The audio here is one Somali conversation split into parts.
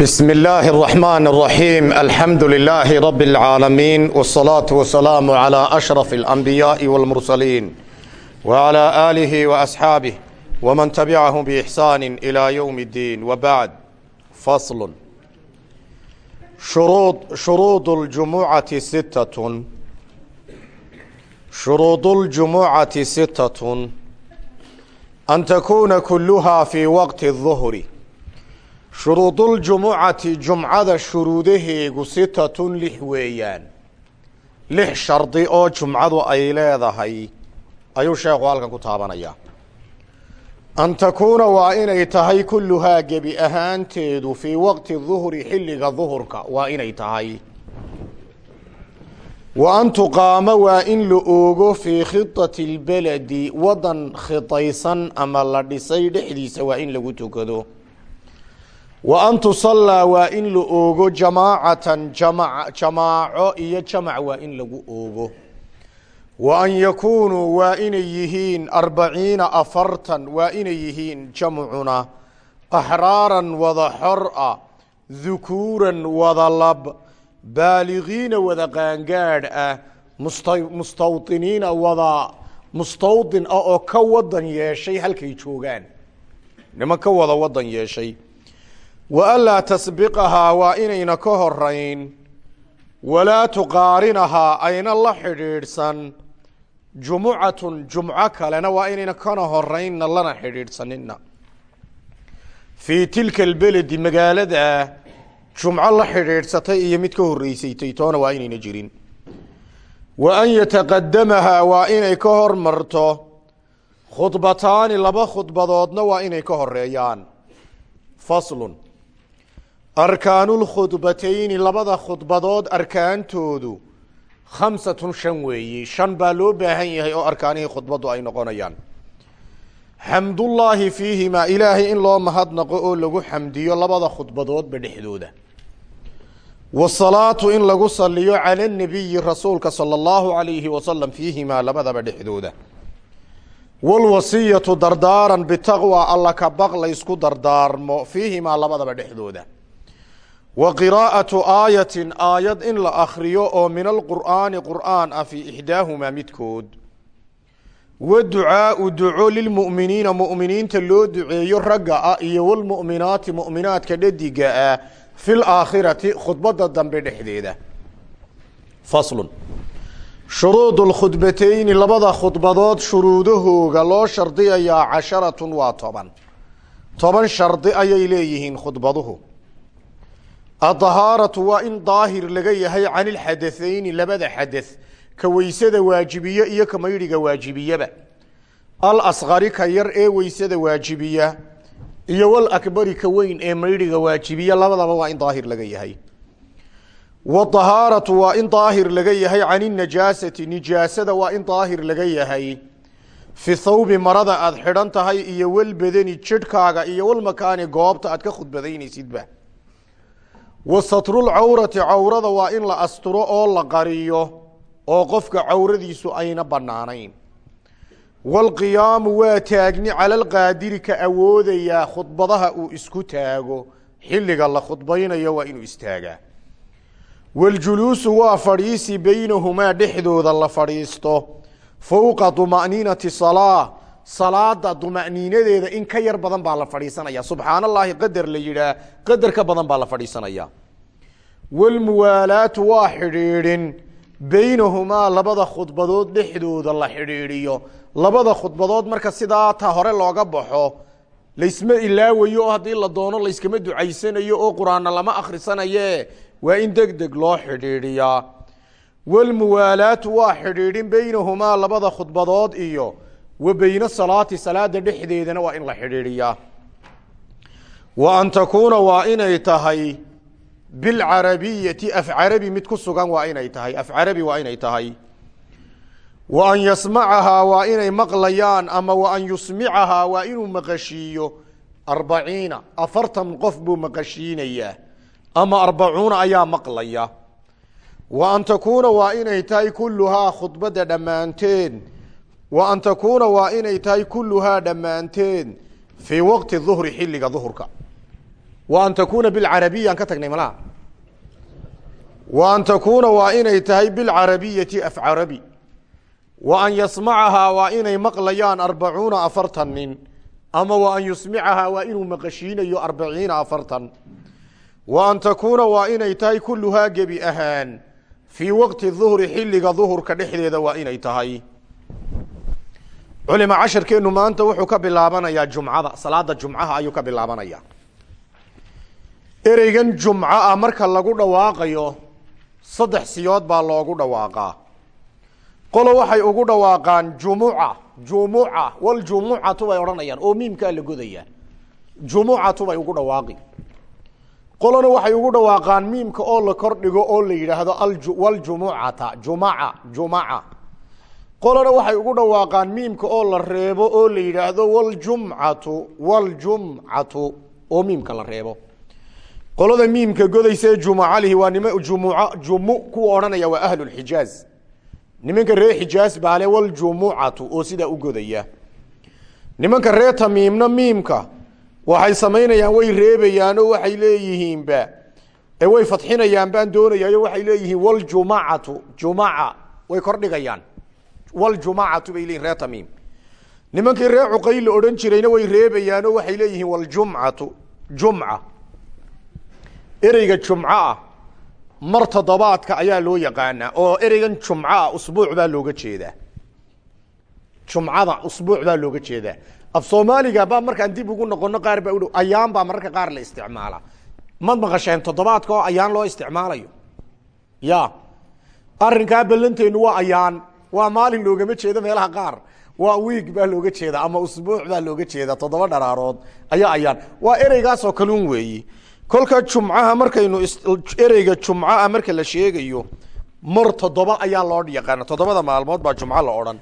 بسم الله الرحمن الرحيم الحمد لله رب العالمين والصلاة والسلام على أشرف الأنبياء والمرسلين وعلى آله وأصحابه ومن تبعهم بإحسان إلى يوم الدين وبعد فصل شروط شروط الجمعة ستة شروط الجمعة ستة أن تكون كلها في وقت الظهر shuruuduljumucati jumcada shuruudaheegu sitatun lix weeyaan. Lix shardi oo jumcadu ay leedahay ayuu sheekhu halkan ku taabanayaa an takuuna waa inay tahay kulluhaa gebi ahaanteedu fii waqti duhri xilliga duhurka waa inay tahay. Wa an tuqaama waa in la oogo fii khidati lbeledi waddan khidaysan ama la dhisay dhexdiisa waa in lagu tukado wa an tusallaa waa in la oogo jamaacatan jama jamaaco iyo jamac waa in lagu oogo. Wa an yakuunuu waa inay yihiin arbaciina afartan waa inay yihiin jamcuna axraaran wada xor a dukuuran wada lab baaligiina wada qaangaadh ah musta mustawdiniina wada mustawdin ah oo ka wadan yeeshay halkay joogaan. Niman ka wada wadan yeeshay wa anlaa tasbiqahaa waa inayna ka horayn walaa tuqaarinahaa ayna la xidhiidhsan. Jumucatun jumco kalena waa inayna kana horaynna lana xidhiidhsanina fii tilka albeledi magaalada jumco la xidhiidhsatay iyo mid ka horreysaytay toona waa inayna jirin. Wa an yataqadamahaa waa inay ka hormarto. Khudbataani laba khudbadoodna waa inay ka horeeyaan faslun arkaanulkhudbatayni labada khudbadood arkaantoodu khamsatun shan weeye shan baa loo baahan yahay oo arkaanihii khudbaddu ay noqonayaan xamdullaahi fiihimaa ilaahay in loo mahadnaqo oo lagu xamdiyo labada khudbadoodba dhexdooda wasalaatu in lagu saliyo cala nabiyi rasuulka sala allahu alayhi wasalam fiihimaa labadaba dhexdooda walwasiyatu dardaaran bitaqwa alla ka baq laysku dardaarmo fiihimaa labadaba dhexdooda wa qiraa'atu aayatin aayad in la akhriyo oo min alqur'aani qur'aan ah fii ixdaahumaa midkood wa ducaau duco lilmu'miniina mu'miniinta loo duceeyo ragga ah iyo walmu'minaati mu'minaadka dhadiga ah fi laakhirati khudbadda dambe dhexdeeda faslun shuruud lkhudbateyni labada khudbadood shuruudahooga loo shardiyayaa casharatun waa toban toban shardi ayay leeyihiin khudbaduhu adahaaratu waa in daahir laga yahay can ilxadatheyni labada xadath ka weysada waajibiye iyo ka maydhiga waajibiyaba. Alasqari ka yar ee weysada waajibiya iyo walakbari ka weyn ee maydhiga waajibiya labadaba waa in daahir laga yahay. Wadahaaratu waa in daahir laga yahay can inajaasati nijaasada waa in daahir laga yahay. Fi thawbi marada aada xidhan tahay iyo walbedeni jidhkaaga iyo walmakaani goobta aad ka khudbadaynaysidba wa satrulcawrati cawrada waa in la asturo oo la qariyo oo qofka cawradiisu ayna bannaanayn. Waalqiyaamu waa taagni cala alqaadiri ka awoodayaa khudbadaha uu isku taago. Xilliga la khudbaynayo waa inuu istaagaa. Waljuluusu waa fadhiisi beynahumaa dhexdooda la fadhiisto. Fowqa duma'niinati salaa salaada duma'niinadeeda in ka yar badan baa la fadhiisanaya. Subxaan allaahi qadar la yidhaah qadar ka badan baa la fadhiisanaya. Walmuwaalaatu waa xidhiidhin. Beynahumaa labada khudbadood dhexdooda la xidhiidhiyo. Labada khudbadood marka sidaa ta hore looga baxo laysma ilaawayo oo haddii la doono layskama ducaysanayo oo qur'aanna lama akhrisanaye waa in deg deg loo xidhiidhiyaa. Walmuwaalaatu waa xidhiidhin beynahumaa labada khudbadood iyo wa beyna salaati salaada dhexdeedana waa in la xidhiidhiyaa wa an takuuna waa inay tahay bilcarabiyati af carabi mid ku sugan waa inay tahay af carabi waa inay tahay. Wa an yasmacahaa waa inay maqlayaan ama wa an yusmicahaa waa inuu maqashiiyo arbaciina afartan qof buu maqashiinayaa ama arbacuuna ayaa maqlaya. Wa an takuuna waa inay tahay kulluhaa khudbadda dhammaanteed wa an takuuna waa inay tahay kulluhaa dhammaanteed fii waqti duhri xilliga duhurka wa an takuuna bilcarabiya aan ka tagnay malaha wa an takuuna waa inay tahay bilcarabiyati af carabi. Wa an yasmacahaa waa inay maqlayaan arbacuuna afartan nin. Ama wa an yusmicahaa waa inuu maqashiinayo arbaciina afartan. Wa an takuuna waa inay tahay kulluhaa gebi ahaan fii waqti duhri xilliga duhurka dhexdeeda waa inay tahay culima casharkeennu maanta wuxuu ka bilaabanayaa jumcada salaada jumcaha ayuu ka bilaabanaya ereygan jumco ah marka lagu dhawaaqayo saddex siyood baa loogu dhawaaqaa. Qolo waxay ugu dhawaaqaan jumuca jumuca waljumucatu bay odhanayaan oo miimkaa la godayaa. Jumucatu bay ugu dhawaaqi. Qolona waxay ugu dhawaaqaan miimka oo la kordhigo oo la yidhaahdo waljumucata jumaca jumaca qolona waxay ugu dhawaaqaan miimka oo la reebo oo la yidhaahdo waljumcatu waljumcatu oo miimka la reebo. Qolada miimka godaysa jumacalihi waa nima jumuca jumu kuwa odhanaya waa ahlulxijaaz nimanka reer xijaaz baale waljumucatu oo sidaa u godaya. Nimanka reer tamiimna miimka waxay samaynayaan way reebayaanoo waxay leeyihiinba. Ee way fadxinayaan baan doonayaayo waxay leeyihiin waljumacatu jumaca way kordhigayaan waljumacatu bay leeyihiin reer tamiim nimankii reer cuqayl la odhan jirayna way reebayaanoo waxay leeyihiin waljumcatu jumca ereyga jumco ah mar toddobaadka ayaa loo yaqaanaa oo ereygan jumco ah usbuuc baa looga jeedaa jumcada usbuuc baa looga jeedaa af soomaaliga baa markaan dib ugu noqono qaar baa udhow ayaan baa mararka qaar la isticmaala mad maqasheen toddobaadka oo ayaan loo isticmaalayo ya arrinkaa ballanteenu waa ayaan waa maalin loogama jeedo meelaha qaar. Waa wiig baa looga jeeda ama usbuuc baa looga jeeda toddoba dharaarood. Ayaa ayaan. Waa ereygaasoo kaluun weeyi. Kolka jumcaha markaynu ereyga jumcaah marka la sheegayo mar toddoba ayaa loo yaqaana. Toddobada maalmood baa jumco la odhan.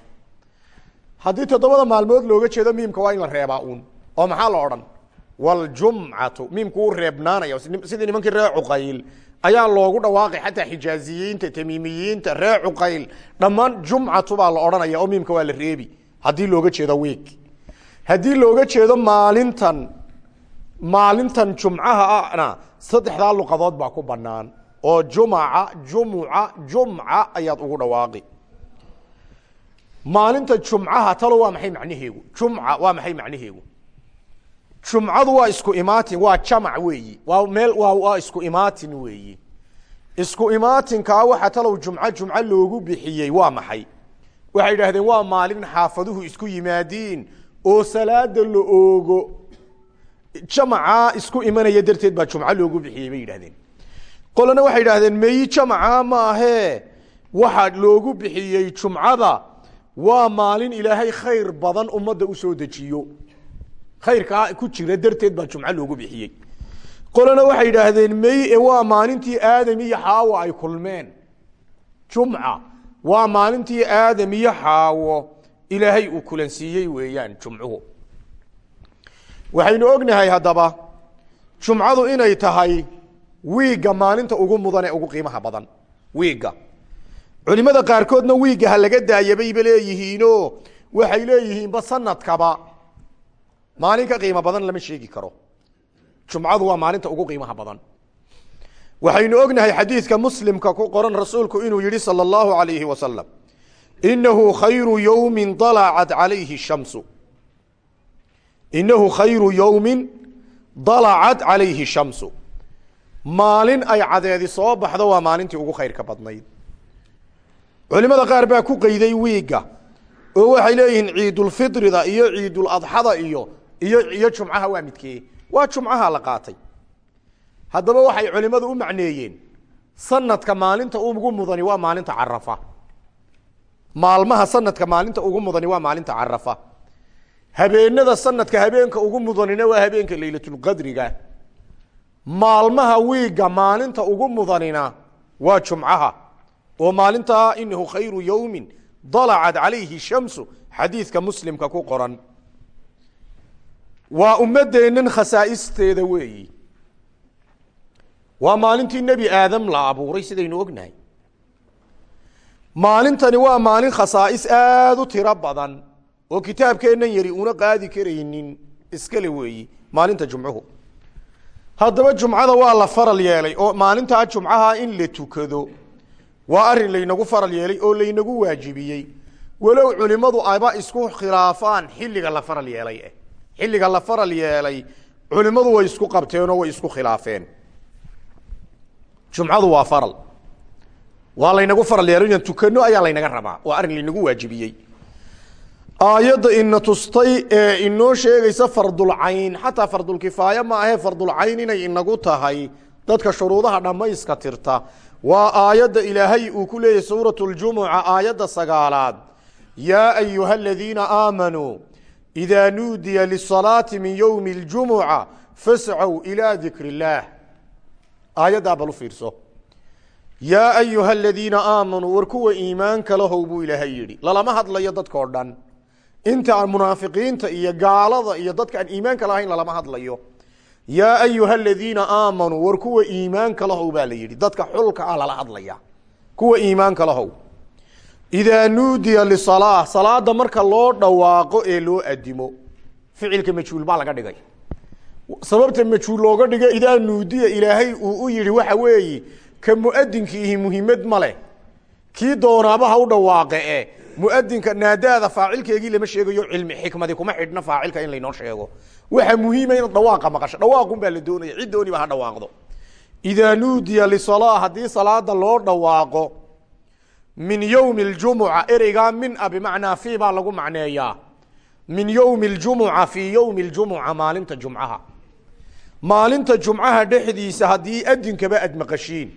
Haddii toddobada maalmood looga jeedo miimka waa in la reebaa uun. Oo maxaa la odhan? Waljumcatu miimku wuu reebnaanaya sidii nimankii reer cuqayl ayaa loogu dhawaaqay xataa xijaaziyiinta tamiimiyiinta reer cuqayl dhammaan jumcatu baa la odhanaya oo miimka waa la reebi. Haddii looga jeedo wiig haddii looga jeedo maalintan maalintan jumcaha ahna saddexdaa luqadood baa ku banaan oo jumaca jumuca jumca ayaad ugu dhawaaqi. Maalinta jumcaha talo waa maxay macnaheegu jumca waa maxay macnaheegu jumcadu waa isku imaatin waa jamac weeyi. Waa meel waa isku imaatin weeyi. Isku imaatinkaa waxa talow jumco jumco loogu bixiyey waa maxay? Waxay idhaahdeen waa maalin xaafaduhu isku yimaadiin oo salaada la oogo. Jamacaa isku imanaya darteed baa jumco loogu bixiyey bay yidhahdeen qolana waxay idhahdeen meyi jamaca maahee waxaa loogu bixiyey jumcada waa maalin ilaahay khayr badan ummadda u soo dejiyo khayrkaa ku jira darteed baa jumco loogu bixiyey. Qolana waxay idhaahdeen mey e waa maalintii aadam iyo xaawo ay kulmeen. Jumca waa maalintii aadam iyo xaawo ilaahay uu kulansiiyey weeyaan jumcuhu. Waxaynu ognahay haddaba jumcadu inay tahay wiigga maalinta ugu mudan ee ugu qiimaha badan wiigga. Culimada qaarkoodna wiigga ha laga daayabayba leeyihiino waxay leeyihiinba sanadkaba maalin ka qiimo badan lama sheegi karo. Jumcadu waa maalinta ugu qiimaha badan. Waxaynu ognahay xadiidka muslimka ku qoran rasuulku inuu yihi salى اllahu alayhi wasalam inahu khayru yowmi dalacat calayhi shamsu. Inahu khayru yowmin dalacat calayhi shamsu. Maalin ay cadeedi soo baxdo waa maalintii ugu khayrka badnayd. Culimada qaar baa ku qeyday wiigga oo waxay leeyihiin ciidulfirida iyo ciiduladxada iyo iyo iyo jumcaha waa midkee waa jumcaha la qaatay. Haddaba waxay culimadu u macneeyeen sanadka maalinta ugu mudani waa maalinta carafa. Maalmaha sanadka maalinta ugu mudani waa maalinta carafa. Habeenada sanadka habeenka ugu mudanina waa habeenka laylatulqadriga maalmaha wiigga maalinta ugu mudanina waa jumcaha. Oo maalintaa inahu khayru yowmin dalacat calayhi shamsu. Xadiidka muslimka ku qoran waa ummadeennan khasaa'isteeda weeyi. Waa maalintii nebi aadam la abuuray sidaynu ognahay. Maalintani waa maalin khasaa'is aada u tiro badan oo kitaabkeennan yari una qaadi karaynin iskale weeyi maalinta jumcuhu. Haddaba jumcada waa la faral yeelay oo maalintaa jumcaha in la tukado waa arrin laynagu faral yeelay oo laynagu waajibiyey. Walow culimadu aba isku khilaafaan xilliga la faral yeelay eh xilliga la faral yeelay culimadu way isku qabteenoo way isku khilaafeen. Jumcadu waa faral. Waa laynagu faral yeelay inaan tukano ayaa laynaga rabaa. Waa arrin laynagu waajibiyey. Aayadda ina tustay ee inoo sheegaysa fardulcayn xataa fardulkifaaya ma ahe fardulcayn inay inagu tahay. Dadka shuruudaha dhammayska tirta. Waa aayadda ilaahay uu ku leeyahy suurat ljumuca aayadda sagaalaad. Yaa ayuha aladiina aamanuu idaa nuudiya lisalaati min yowmi اljumuca fascow ilaa dikri illaah aayaddaa bal u fiirso yaa ayuha aladiina aamanuu war kuwa iimaanka lahow buu ilaahay yidhi lalama hadlayo dadkao dhan inta munaafiqiinta iyo gaalada iyo dadka aan iimaanka lahayn lalama hadlayo yaa ayuha aladiina aamanuu war kuwa iimaanka lahow baa la yidhi dadka xulka ah lala hadlaya kuwa iimaanka lahow idaa nuudiya lisalaa salaada marka loo dhawaaqo ee loo adimo ficilka majhuul baa laga dhigay sababta majhuul looga dhigo idaa nuudiya ilaahay uu u yihi waxa weeyi ka muadinkiihi muhiimad ma leh kii doonaaba ha u muadinka naadaada faacilkeegii lama sheegayo cilmi xikmadi kuma xidhna faacilka in laynoo sheego waxa muhiima inaad dhawaaqa maqasho dhawaaqun baa la doonaya cid dooniba ha dhawaaqdo idaa nuudiya lisalaa haddii salaada loo dhawaaqo min yowmi ljumuca ereygaa min a bimacnaa fi baa lagu macneeyaa. Min yowmi ljumuca fii yowmi ljumuca maalinta jumcaha. Maalinta jumcaha dhexdiisa haddii adinkaba aad maqashiin.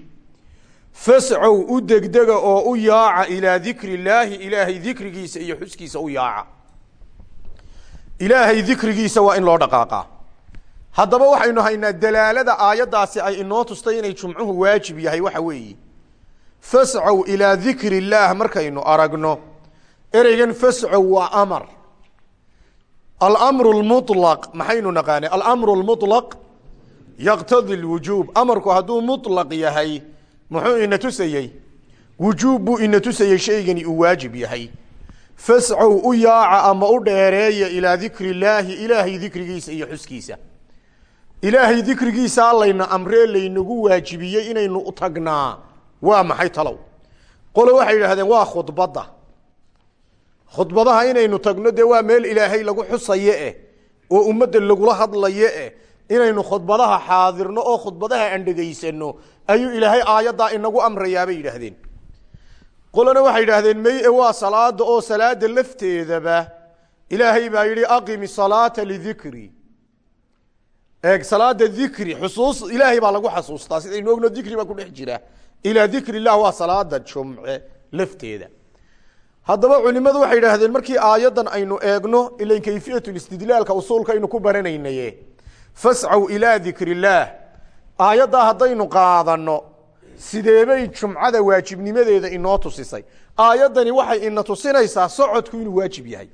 Fascow u degdega oo u yaaca ilaa dikri illaahi ilaahay dikrigiisa iyo xuskiisa u yaaca. Ilaahay dikrigiisa waa in loo dhaqaaqaa haddaba waxaynu haynaa dalaalada aayaddaasi ay inoo tustay inay jumcuhu waajib yahay waxa weeye fascow ilaa dikri illaah markaynu aragno ereygan fascow waa amar. Alamru lmulaq maxaynu naqaanay alamru lmulaq yaqtadi lwujuub amarku hadduu mulaq yahay muxuu ina tusayey? Wujuub buu ina tusayey shaygani uu waajib yahay. Fascow u yaaca ama u dheereeya ilaa dikri illaahi ilaahay dikrigiisa iyo xuskiisa. Ilaahay dikrigiisaa layna amree laynagu waajibiyey inaynu tagnaa waa maxay talow? Qole waxay yidhahdeen waa khudbadda. Khudbadaha inaynu tagno dee waa meel ilaahay lagu xusaye eh oo ummadda lagula hadlaye eh. Inaynu khudbadaha xaadirno oo khudbadaha aan dhegaysano ayuu ilaahay aayaddaa inagu amrayaa bay yidhaahdeen. Qolena waxay yidhaahdeen may e waa salaada oo salaada lafteedaba. Ilaahay baa yidhi aqimi salaata lidikri. Eeg salaada dikri xusuus ilaahay baa lagu xasuustaa sidaynu ogno dikri baa ku dhex jira ilaa dikri illah waa salaada jumce lafteeda. Haddaba culimadu waxay yidhaahdeen markii aayaddan aynu eegno ilan kayfiyatulistidlaalka usuulka aynu ku baranaynaye fascow ilaa dikri illaah aayaddaa haddaynu qaadano sideebay jumcada waajibnimadeeda inoo tusisay? Aayaddani waxay ina tusinaysaa socodku inuu waajib yahay.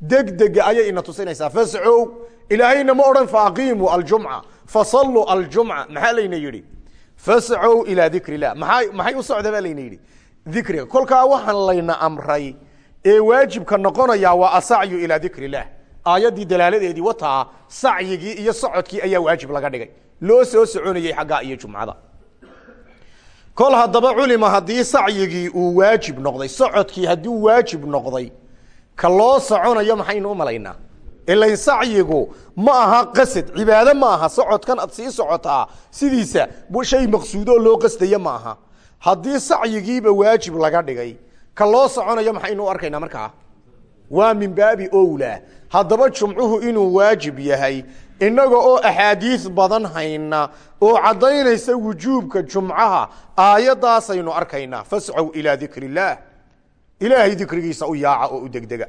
Degdega ayay ina tusinaysaa. Fascow ilaahayna ma odhan faaqiimuu aljumca fasalluu aljumca. Maxaa layna yidhi fascow ilaa dikri illah maxay u socda baa layna dikriga kolkaa waxaan layna amray ee waajibka noqonaya waa asacyu ilaa illah aayaddii dalaaladeedii wataa sacyigii iyo socodkii ayaa waajib laga dhigay. Loo soo soconayey xaggaa iyo jumcada. Kol haddaba culima haddii sacyigii uu waajib noqday socodkii hadduu waajib noqday ka loo soconayo maxaynu u ilain sacyigu ma aha qasad cibaado ma aha socodkan ad sii socotaa sidiisa shay maqsuudoo loo qasdaya ma aha. Haddii sacyigiiba waajib laga dhigay ka loo soconayo maxaynu arkaynaa markaa? Waa min baabi owlaa. Haddaba jumcuhu inuu waajib yahay innaga oo axaadiis badan hayna oo caddaynaysa wujuubka jumcaha aayaddaasaynu arkaynaa. Fascow ilaa dikri illaah ilaahay dikrigiisa u yaaca oo u degdega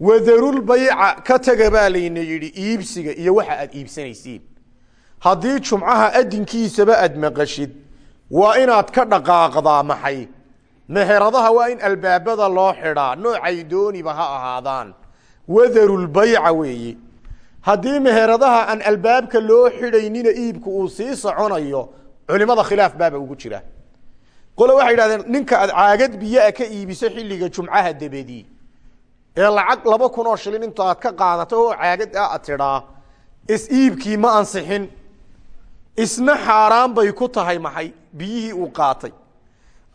wadarulbayca ka taga baa layna yidhi iibsiga iyo waxa aad iibsanaysiin. Haddii jumcaha adinkiisaba aad maqashid waa inaad ka dhaqaaqdaa maxay? Meheradaha waa in albaabada loo xidhaa noocay dooniba ha ahaadaan. Wadarulbayca weeye haddii meheradaha aan albaabka loo xidhaynina iibku uu sii soconayo culimada khilaaf baaba ugu jira. Qole waxay yidhahdeen ninka aad caagad biyoa ka iibiso xilliga jumcaha dabedi ee lacag laba kun oo shilin intaad ka qaadato oo caagad a ad tidhaa is iibkii ma ansixin. Isna xaaraan bay ku tahay maxay? Biyihii uu qaatay.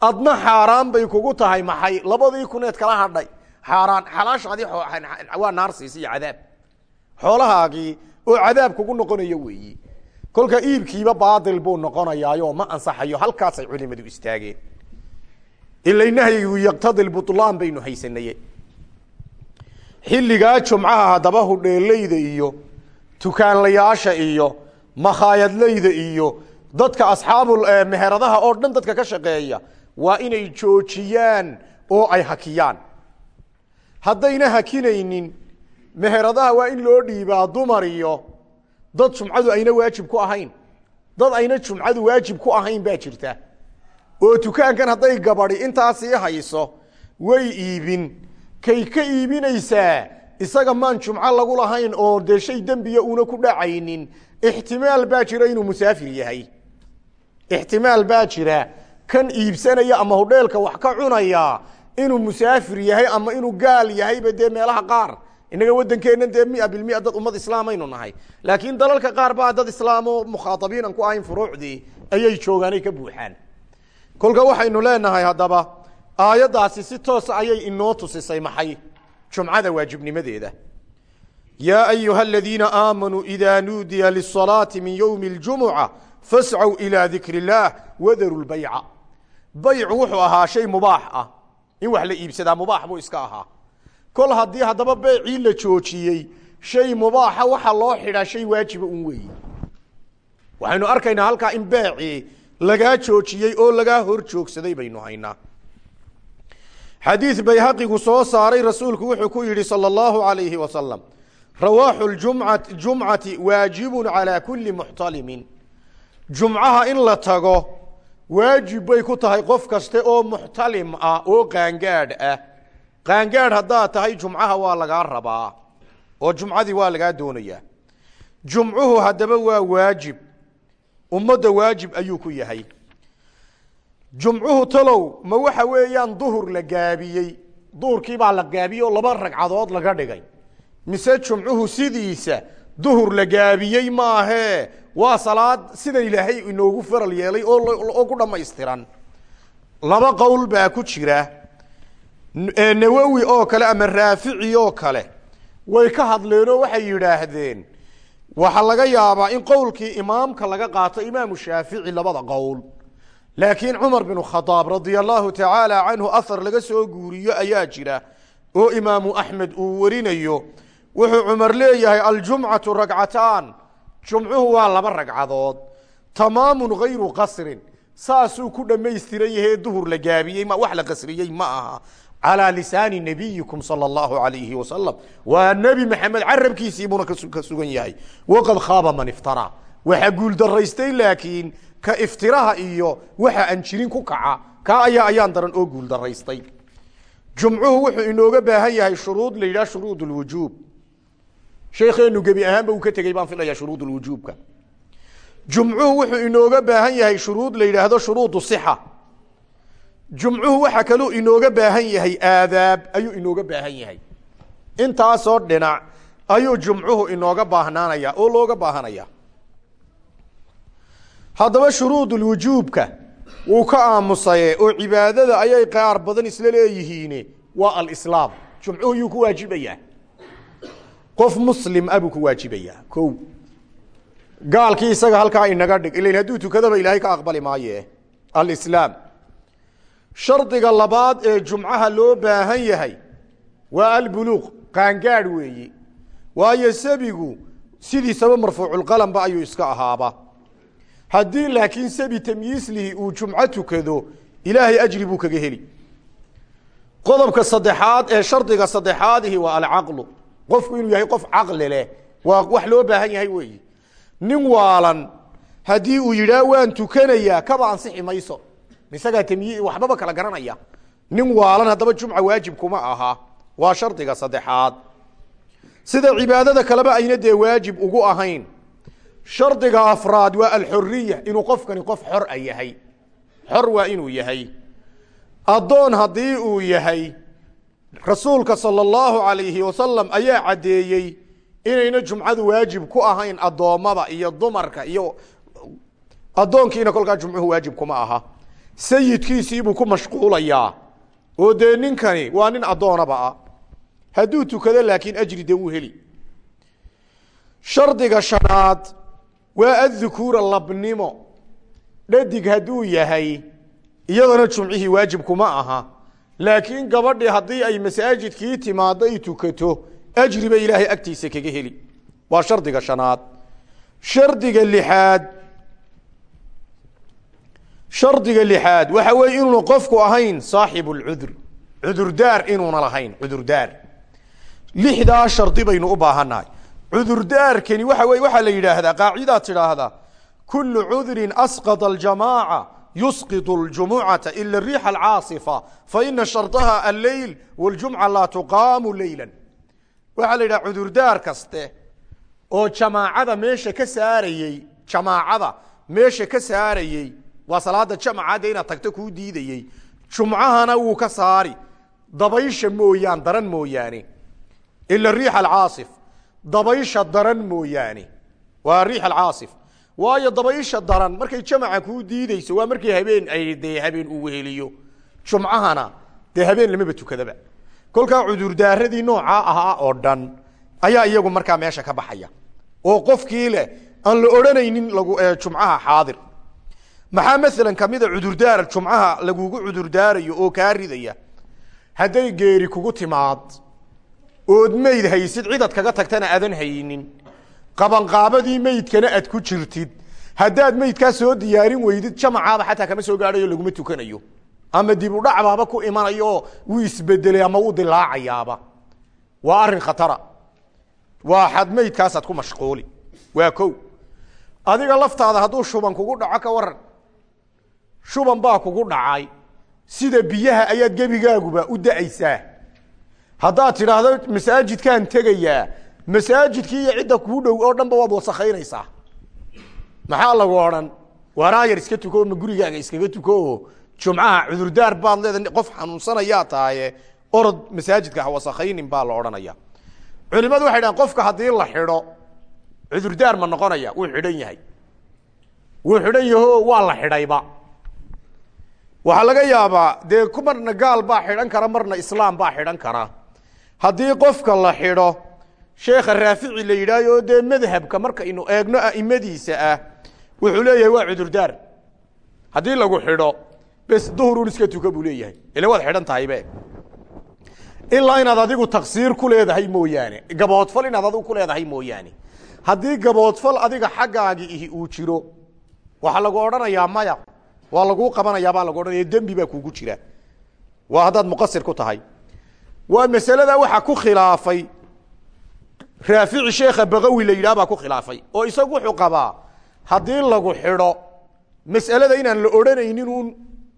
Adna xaaraan bay kugu tahay maxay? Labadii kuneed kala hadhay. Xaaraan xalaashaadii waa naar siisa iyo cadaab. Xoolahaagii oo cadaab kugu noqonayo weeyi. Kolka iibkiiba baatil buu noqonayaayo ma ansaxayo halkaasay culimadu istaageen. Ila nahyigu yaqtadi bulaan baynu haysanaye xilligaa jumcaha haddaba hudheelayda iyo tukaanlayaasha iyo makhaayadlayda iyo dadka asxaabu meheradaha oo dhan dadka ka shaqeeya waa inay joojiyaan oo ay hakiyaan. Haddayna hakinaynin meheradaha waa in loo dhiibaa dumar iyo dad jumcadu ayna waajib ku ahayn. Dad ayna jumcadu waajib ku ahayn baa jirta. Oo dukaankan hadday gabadi intaasii hayso way iibin kay ka iibinaysaa isaga maan jumco lagu lahayn oo dee shay dembiya una ku dhacaynin ixtimaal baa jira inuu musaafir yahay. Ixtimaal baa jira. Kan iibsanaya ama hudheelka wax ka cunaya inuu musaafir yahay ama inuu gaal yahayba dee meelaha qaar. Inaga waddankeennan dee mia bilmia dad ummad islaamaynu nahay. Laakiin dalalka qaar baa dad islaamo mukhaatabiin aan ku ahayn furuucdii ayay joogaanay ka buuxaan. Kolka waxaynu leenahay haddaba aayaddaasi si toosa ayay inoo tusisay maxay? Jumcada waajibnimadeeda. Yaa ayuha aladiina aamanuu idaa nuudiya lisalaati min ywmi اljumuca fascow ilaa dikr اllaah wadaru lbayca baycu wuxuu ahaa shay mubaax ah. In wax la iibsadaa mubaax buu iska ahaa. Kol haddii haddaba beecii la joojiyey shay mubaaxa waxa loo xidhaa shay waajiba un weeye. Waxaynu arkaynaa halkaa in beecii lagaa joojiyey oo lagaa hor joogsaday baynu haynaa xadiid bayhaqigu soo saaray rasuulku wuxuu ku yidhi salى اllahu alayhi wasalam rawaaxu jumca jumcati waajibu calى kuli muxtalimin jumcaha in la tago waajib bay ku tahay qof kaste oo muxtalim ah oo qaangaadh ah qaangaadh haddaad tahay jumcaha waa lagaa rabaa oo jumcadii waa lagaa doonayaa jumcuhu haddaba waa waajib ummadda waajib ayuu ku yahay jumcuhu talow ma waxa weeyaan duhur la gaabiyey. Duhurkii baa la gaabiyey oo laba ragcadood laga dhigay. Mise jumcuhu sidiisa duhur la gaabiyey maahee waa salaad sida ilaahay inoogu faral yeelay oo ku dhammaystiran. Laba qowl baa ku jira. Nawowi oo kale ama raafici oo kale way ka hadleenoo waxay yidhaahdeen waxaa laga yaabaa in qowlkii imaamka laga qaato imaamu shaafici labada qowl laakiin cumar binu khadaab radia allahu tacaala canhu laga soo guuriyo ayaa jira oo imaamu axmed uu warinayo. Wuxuu cumar leeyahay aljumcatu ragcataan. Jumcuhu waa laba ragcadood. Tamaamun hayru qasrin. Saasuu ku dhammaystiran yahee duhur la gaabiyey. Wax la qasriyey ma aha. Calaa lisaani nabiyikum sala alayhi wasalam waa nebi maxamed carabkiisii buuna ka sugan yahay. Waqad khaaba man iftaraa. Waxa guuldaraystay laakiin ka iftiraha iyo waxa aan jirin ku kaca kaa ayaa ayaan daran oo guuldaraystay jumcuhu wuxuu inooga baahan yahay shuruud la yidhaha shuruud lwujuub sheekeenu gebi ahaanba uu ka tegey baan filaya shuruud lwujuubka jumcuhu wuxuu inooga baahan yahay shuruud la yidhaahdo shuruud sixa. Jumcuhu waxa kaluu inooga baahan yahay aadaab ayuu inooga baahan yahay. Intaasoo dhinac ayuu jumcuhu inooga baahnaanaya oo looga baahanaya haddaba shuruudulwujuubka wuu ka aamusaye oo cibaadada ayay qaar badan isla leeyihiin waa alislaam. Jumcuhu yuu ku waajibayaa. Qof muslim buu ku waajibayaa. Ko gaalkii isaga halkaa inaga dhig. Ilan hadduu tukadaba ilaahay ka aqbali maaye alislaam. Shardiga labaad ee jumcaha loo baahan yahay waa albuluuq qaangaadh weeyi. Waayo sabigu sidiisaba marfuuculqalambe ayuu iska ahaaba haddii laakiin sabi tamyiislihi uu jumco tukado ilaahay ajri buu kaga heli. Qodobka saddexaad ee shardiga saddexaadihi waa alcaqlu. Qofku inuu yahay qof caqli leh waa wax loo baahan yahay weeyi. Nin waalan haddii uu yidhaah waan tukanayaa kaba ansixi mayso. Isagaa tamyi waxbaba kala garanaya. Nin waalan haddaba jumca waajib kuma aha. Waa shardiga saddexaad. Sida cibaadada kaleba ayna dee waajib ugu ahayn shardiga afraad waa alxoriya inuu qofkani qof xor a yahay. Xor waa inuu yahay. Addoon haddii uu yahay rasuulka sala allahu alayhi wasalam ayaa caddeeyey inayna jumcadu waajib ku ahayn addoommada iyo dumarka iyo addoonkiina kolkaa jumcuhu waajib kuma aha. Sayidkiisiibuu ku mashquulayaa. Oo dee ninkani waa nin addoonaba ah. Hadduu tukado laakiin ajri dee wuu heli. Shardiga shanaad waa addukuura labnimo. Dhadig hadduu yahay iyadana jumcihii waajib kuma aha. Laakiin gabadhii haddii ay masaajidkii timaado ay tukato ajri bay ilaahay agtiisa kaga heli. Waa shardiga shanaad. Shardiga lixaad. Shardiga lixaad. Waxa weeye inuuna qofku ahayn saaxibu lcudur cudurdaar inuuna lahayn cudurdaar. Lixdaa shardi baynu u baahannahay cudurdaarkani waxa weye waxaa la yidhaahdaa qaacidaad tidhaahdaa kulu cudurin asqada aljamaaca yusqid اljumucata ila riixa alcaasifa faina shardaha alleyl waاljumca laa tuqaamu leyla waxaa la yidhaha cudurdaar kaste oo jamaacada meesha ka saarayey jamaacada meesha ka saarayey waa salaada jamcade inaad tagto kuu diidayey jumcahana wuu ka saari dabaysha mooyaan daran mooyaane ila riixa alcaasif dabaysha daran mooyaane. Waa riix alcaasif waayo dabaysha daran markay jamaca kuu diideyso waa markay habeen ay dee habeen uu weheliyo jumcahana dee habeen lamaba tukadaba. Kolkaa cudurdaaradii noocaa ahaa oo dhan ayaa iyagu markaa meesha ka baxaya. Oo qofkii leh aan la odhanaynin jumcaha xaadir. Maxaa maalan kamida cudurdaar jumcaha lagugu cudurdaarayo oo kaa ridaya? Hadday geeri kugu timaad ood meyd haysid cidaad kaga tagtana aadan haynin. Qabanqaabadii meydkana aad ku jirtid. Haddaad meydkaa soo diyaarin weydid jamacaaba xataa kama soo gaadhayo laguma tukanayo. Ama dib udhacbaaba ku imanayo oo wuu isbedelay ama wuu dilaacayaaba. Waa arrin khatara. Waa xad meydkaasaad ku mashquuli. Waa ko adiga laftaada hadduu shuban kugu dhaco ka waran shuban baa kugu dhacay. Sida biyaha ayaad gebigaaguba u da'aysaa haddaad tidhaahdo masaajidkaan tegayaa masaajidkii iyo cidda kuu dhow oo dhan ba waad wasakaynaysaa maxaa lagu odhan? Waraayar iska tuko ma gurigaaga iskaga tuko? Oo jumcaha cudurdaar baad leeda qof xanuunsanayaa tahaye orod masaajidka ha wasakaynin baa la odhanaya. Culimadu waxay dhahan qofka haddii la xidho cudurdaar ma noqonaya wuu xidhan yahay. Wuu xidhan yaho waa la xidhayba. Waxaa laga yaabaa dee marna gaal baa xidhan kara marna islaam baa xidhan kara haddii qofka la xidho sheekha raafici la yidhahyo oo dee madhabka markaynu eegno aimadiisa ah wuxuu leeyahay waa cudurdaar. Haddii lagu xidho bes duhurun iska tuka buu leeyahay. Ila waad xidhan tahaybe ilaa inaad adigu taksiir ku leedahay mooyaane gaboodfal inaad adigu ku leedahay mooyaane. Haddii gaboodfal adiga xaggaagi ihi uu jiro waxaa lagu odhanayaa maya waa laguu qabanayaabaa lagu odhanaya dembi baa kuugu jira. Waa haddaad muqasir ku tahay waa masalada waxaa ku khilaafay. Raafici sheekha bakawi la yidhah baa ku khilaafay oo isagu wuxuu qabaa haddii lagu xidho mas'alada inaan la odhanaynin uun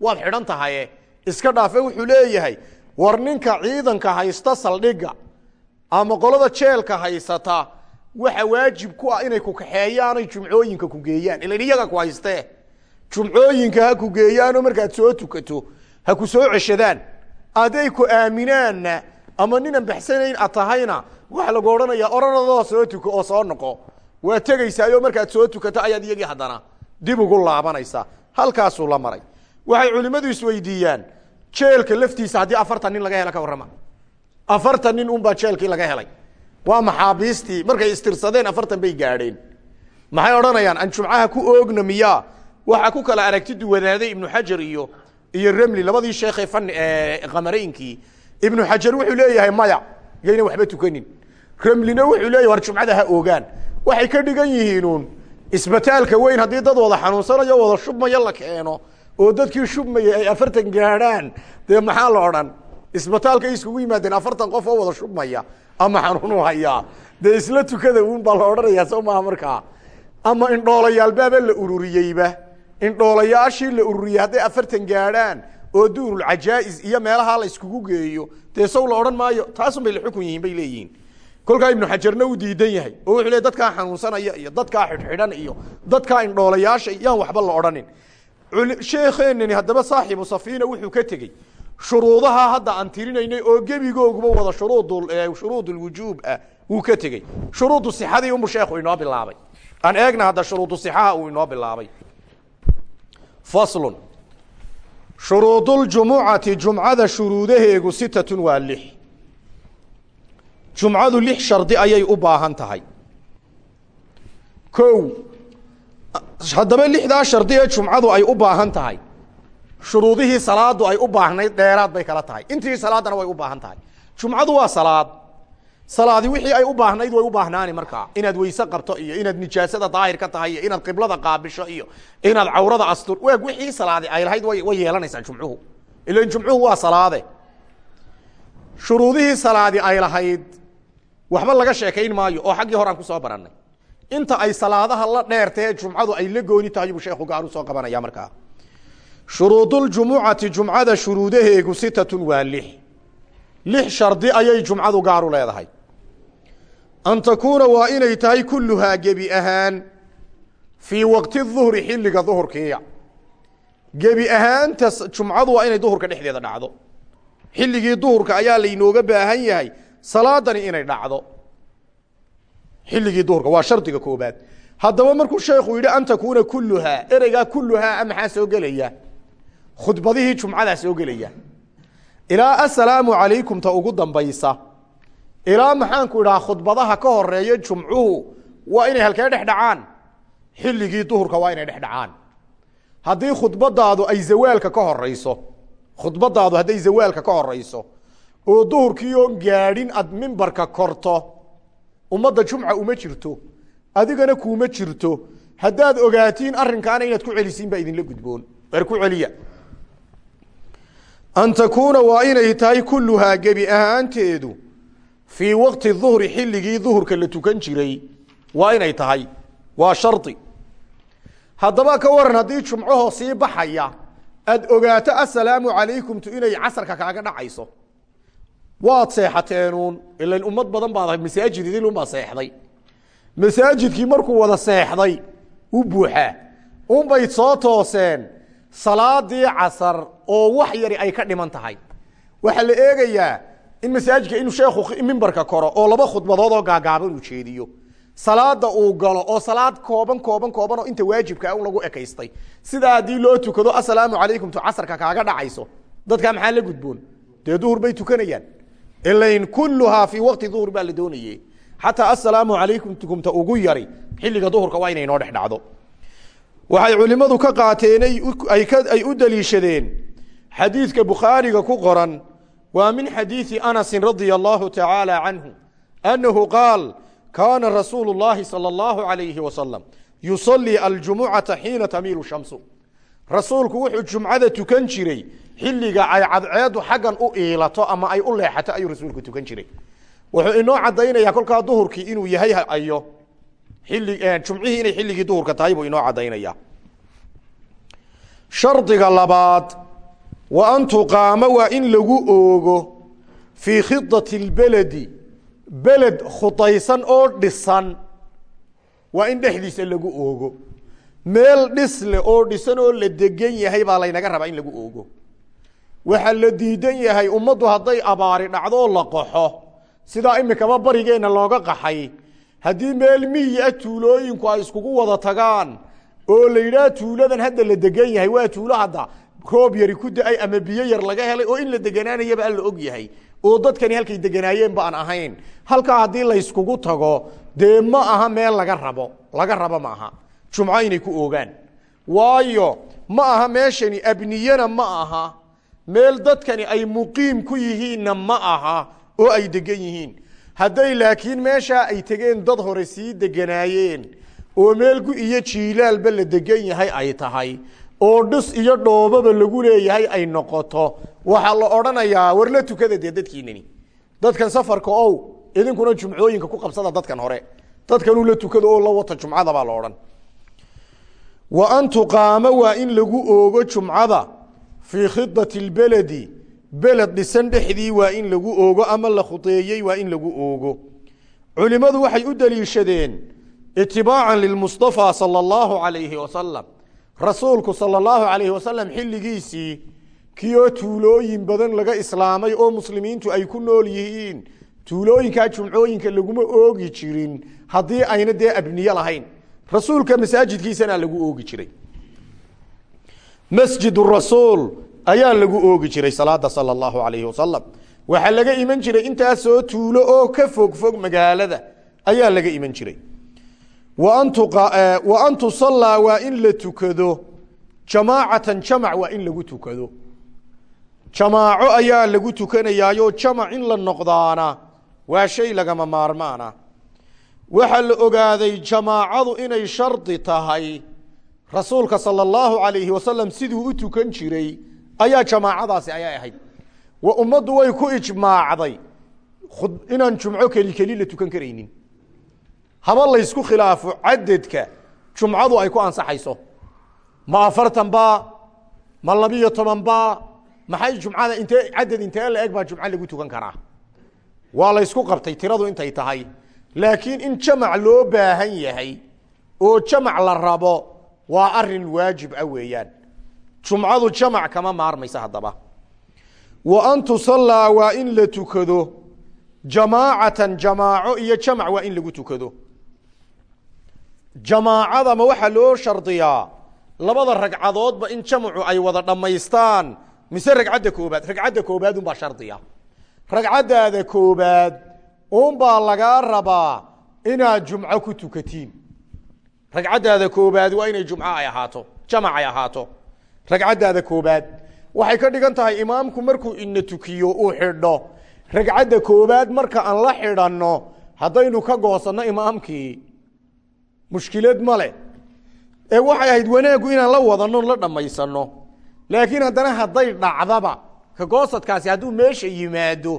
waad xidhan tahaye. Iska dhaafe wuxuu leeyahay war ninka ciidanka haysta saldhigga ama qolada jeelka haysata waxa waajib ku ah inay ku kaxeeyaanay jumcooyinka ku geeyaan. Ilan iyaga ku haystee. Jumcooyinka ha ku geeyaanoo markaad soo tukato ha ku soo ceshadaan hadday ku aaminaanna ama ninan baxsanayn ad tahayna waxa lagu odhanayaa oranadoo soo tuko oo soo noqo. Waa tegaysaayo markaad soo tukato ayaad iyagii haddana dib ugu laabanaysaa halkaasuu la maray. Waxay culimmadu isweydiiyaan jeelka laftiisa haddii afartan nin laga hela ka warrama. Afartan nin unbaa jeelkii laga helay. Waa maxaabiistii markay istirsadeen afartan bay gaadheen. Maxay odhanayaan an jumcaha ku oogna miyaa? Waxaa ku kala aragti duwanaaday ibnu xajar iyo iyo remli labadii sheekhe fan kamareynkii ibnu xajar wuxuu leeyahay maya yayna waxba tukanin. Remlina wuxuu leeyahy war jumcada ha oogaan waxay ka dhigan yihiinuun isbitaalka weyn haddii dad wada xanuunsanayo wada shubmaya la keeno oo dadkii shubmaya ay afartan gaadhaan dee maxaa la odhan? Isbitaalka ay iskugu yimaadeen afartan qof oo wada shubmaya ama xanuunu hayaa. Dee isla tukada uun baa la odhanayaa soo maha markaa. Ama indhoolayaal la ururiyeyba indhoolayaashii la ururiyey hadday afartan gaadhaan oo duurulcajaais iyo meelaha la iskugu geeyo dee sow la odhan maayo taasun bay la xukun yihiin bay leeyihiin. Kolkaa ibnu xajarna uu diidan yahay oo wuxuu le dadkaa xanuunsanaya iyo dadkaa xidhxidhan iyo dadkaa indhoolayaasha yaan waxba la odhanin. Sheekeenani haddaba saaxibu safiina wuxuu ka tegey shuruudaha hadda aan tirinaynay oo gebigooguba wada shuruud shuruud lwujuub ah wuu ka tegey. Shuruudu sixadii unbu sheekhu inoo bilaabay. Aan eegna hadda shuruudu sixaha uu inoo bilaabay faslun shuruuduljumucati jumcada shuruudaheegu sitatun waa lix jumcadu lix shardi ayay u baahan tahay kow haddaba lixdaa shardi ee jumcadu ay u baahan tahay shuruudihii salaadu ay u baahnayd dheeraad bay kala tahay intii salaadana way u baahan tahay jumcadu waa salaad salaadi wixii ay u baahnayd way u baahnaani markaa. Inaad weyse qabto iyo inaad nijaasada daahir ka tahay iyo inaad qiblada qaabisho iyo inaad cawrada astur. Waag wixii salaadi ay lahayd way yeelanaysaa jumcuhu. Ilan jumcuhu waa salaade. Shuruudihii salaadi ay lahayd waxba laga sheekayn maayo oo xaggii hore aan ku soo barannay. Inta ay salaadaha la dheertae jumcadu ay la gooni tahay buu sheekhu gaar soo qabanaya markaa. Shuruuduljumucati jumcada shuruudaheegu sitatun waa lix. Lix shardi ayay jumcadu gaar u leedahay an takuuna waa inay tahay kulluhaa gebi ahaan fii waqti duhri xilliga duhurkiiya gebi ahaanta jumcadu waa inay duhurka dhexdeeda dhacdo xilligii duhurka ayaa laynooga baahan yahay salaadani inay dhacdo xilligii duhurka waa shardiga koobaad haddaba markuu sheekhu yidhi an takuuna kulluhaa ereygaa kulluhaa maxaa soo gelaya khudbadihii jumcadaa soo gelaya ilaa assalaamu calaykum ta ugu dambaysa ilaa maxaanku idhaha khudbadaha ka horreeya jumcuhu waa inay halkee dhex dhacaan. Xilligii duhurka waa inay dhex dhacaan. Haddii khudbadaadu ay zawaalka ka horeyso khudbadaadu hadday zawaalka ka horeyso oo duhurkii oon gaadhin aad mimbarka korto ummadda jumca uma jirto adigana kuuma jirto haddaad ogaatiin arrinkaana inaad ku celisiin baa idinla gudboon. Er ku celiya. An takuuna waa inay tahay kulluhaa gebi ahaanteedu fii waqti duhri xilligii duhurka la tukan jiray waa inay tahay. Waa shardi haddaba ka waran haddii jumcahoo sii baxaya aad ogaato assalaamu calaykumtu inay casarka kaaga dhacayso. Waad seexateenuun ilan ummad badan baad masaajid idilun baa seexday. Masaajidkii markuu wada seexday u buuxaa unbay soo tooseen salaadii casar oo wax yari ay ka dhiman tahay. Waxaa la eegayaa in masaajidka inuu sheekhu mimbarka koro oo laba khudbadood oo gaagaaban uu jeediyo. Salaada uu galo oo salaad kooban kooban kooban oo inta waajibka un lagu ekaystay. Sidaa haddii loo tukado assalaamu calaykum tu casarka kaaga dhacayso. Dadkaa maxaa la gudboon? Dee duhur bay tukanayaan. Ilain kulluhaa fii waqti duhur baa la doonaye xataa assalaamu calaykum tukumta ugu yari xilliga duhurka waa inay noo dhex dhacdo. Waxay culimmadu ka qaateen ay u daliishadeen. Xadiidka bukhaariga ku qoran waa min xadiidi anasin radia allahu tacaala canhu annahu qaal kaana rasuulu llahi salى اllahu alayhi wasalam yusalii aljumucata xiina tamiilu shamsu. Rasuulku wuxuu jumcada tukan jiray xilliga ay cadceedu xaggan u iilato ama ay u leexato ayuu rasuulku tukan jiray. Wuxuu inoo caddaynaya kolkaa duhurkii inuu yahay ayo ili jumcihii inay xilligii duhurka tahay buu inoo caddaynaya shardiga labaad wa an tuqaama waa in lagu oogo fii khidati اlbeledi beled khudaysan oo dhisan. Waa in dhexdiisa lagu oogo. Meel dhis leh oo dhisan oo la degan yahay baa laynaga rabaa in lagu oogo. Waxaa la diidan yahay ummaddu hadday abaari dhacdo la qaxo sidaa imikaba barigeenna looga qaxay. Haddii meel miyi ah tuulooyinku ay iskugu wada tagaan oo la yidhaah tuuladan hadda la degan yahay waa tuulo hadda roob yari ku da'ay ama biyo yar laga helay oo in la deganaanayaba alla og yahay oo dadkani halkay deganaayeen ba aan ahayn. Halkaa haddii layskugu tago dee ma aha meel laga rabo laga rabo ma aha. Jumco inay ku oogaan. Waayo ma aha meeshani abniyena ma aha. Meel dadkani ay muqiim ku yihiinna ma aha oo ay degan yihiin. Hadday laakiin meeshaa ay tegeen dad hore sii deganaayeen oo meelgu iyo jiilaalba la degan yahay ay tahay oo dhis iyo dhoobaba lagu leeyahay ay noqoto. Waxaa la odhanayaa war la tukada dee dadkiinani dadkan safarka ow idinkuna jumcooyinka ku qabsada dadkan hore. Dadkanuu la tukado oo la wata jumcada baa la odhan. Wa an tuqaama waa in lagu oogo jumcada. Fii khidati lbeledi beled dhisan dhexdii waa in lagu oogo ama la khudeeyey waa in lagu oogo. Culimmadu waxay u daliishadeen itibaacan lilmustafa sala allahu calayhi wasalam rasuulku sala allahu calayhi wasalam xilligiisii kioo tuulooyin badan laga islaamay oo muslimiintu ay ku nool yihiin. Tuulooyinkaa jumcooyinka laguma oogi jirin haddii ayna dee abniye lahayn. Rasuulka masaajidkiisana lagu oogi jiray. Masjid rasuul ayaa lagu oogi jiray salaada sala allahu alayhi wasalam waxaa laga iman jiray intaasoo tuulo oo ka fog fog magaalada ayaa laga iman jiray wa an tusallaa waa in la tukado. Jamaacatan jamac waa in lagu tukado. Jamaaco ayaa lagu tukanayaayo jamac in la noqdaana waa shay lagama maarmaana. Waxaa la ogaaday jamaacadu inay shardi tahay. Rasuulka sala allahu alayhi wasalam siduu u tukan jiray ayaa jamaacadaasi ayay ahayd. Ummaddu way ku ijmaacday. Inaan jumco keli keli la tukan karaynin haba laysku khilaafo cadadka jumcadu ay ku ansaxayso. Ma afartan ba ma labiyo toban ba maxay jumcada intee cadad intee la eg baa jumco lagu tukan karaa? Waa laysku qabtay tiradu intay tahay. Laakiin in jamac loo baahan yahay oo jamac la rabo waa arrin waajib ah weeyaan. Jumcadu jamac kama maarmaysa haddaba. Wa an tusallaa waa in la tukado. Jamaacatan jamaaco iyo jamac waa in lagu tukado jamaacadama waxaa loo shardiyaa? Labada ragcadoodba in jamcu ay wada dhammaystaan? Mise ragcadda koobaad? Ragcadda koobaad unbaa shardiya ragcaddaada koobaad unbaa lagaa rabaa inaad jumco ku tukatiin. Ragcaddaada koobaad waa inay jumco ay ahaato jamac ay ahaato. Ragcaddaada koobaad waxay ka dhigan tahay imaamku markuu ina tukiyo uu xidho. Ragcadda koobaad marka aan la xidhanno haddaynu ka goosanno imaamkii mushkilad ma leh. Ee waxay ahayd wanaaggu inaan la wadanno la dhammaysanno. Laakiin haddana hadday dhacdaba ka goosadkaasi hadduu meesha yimaado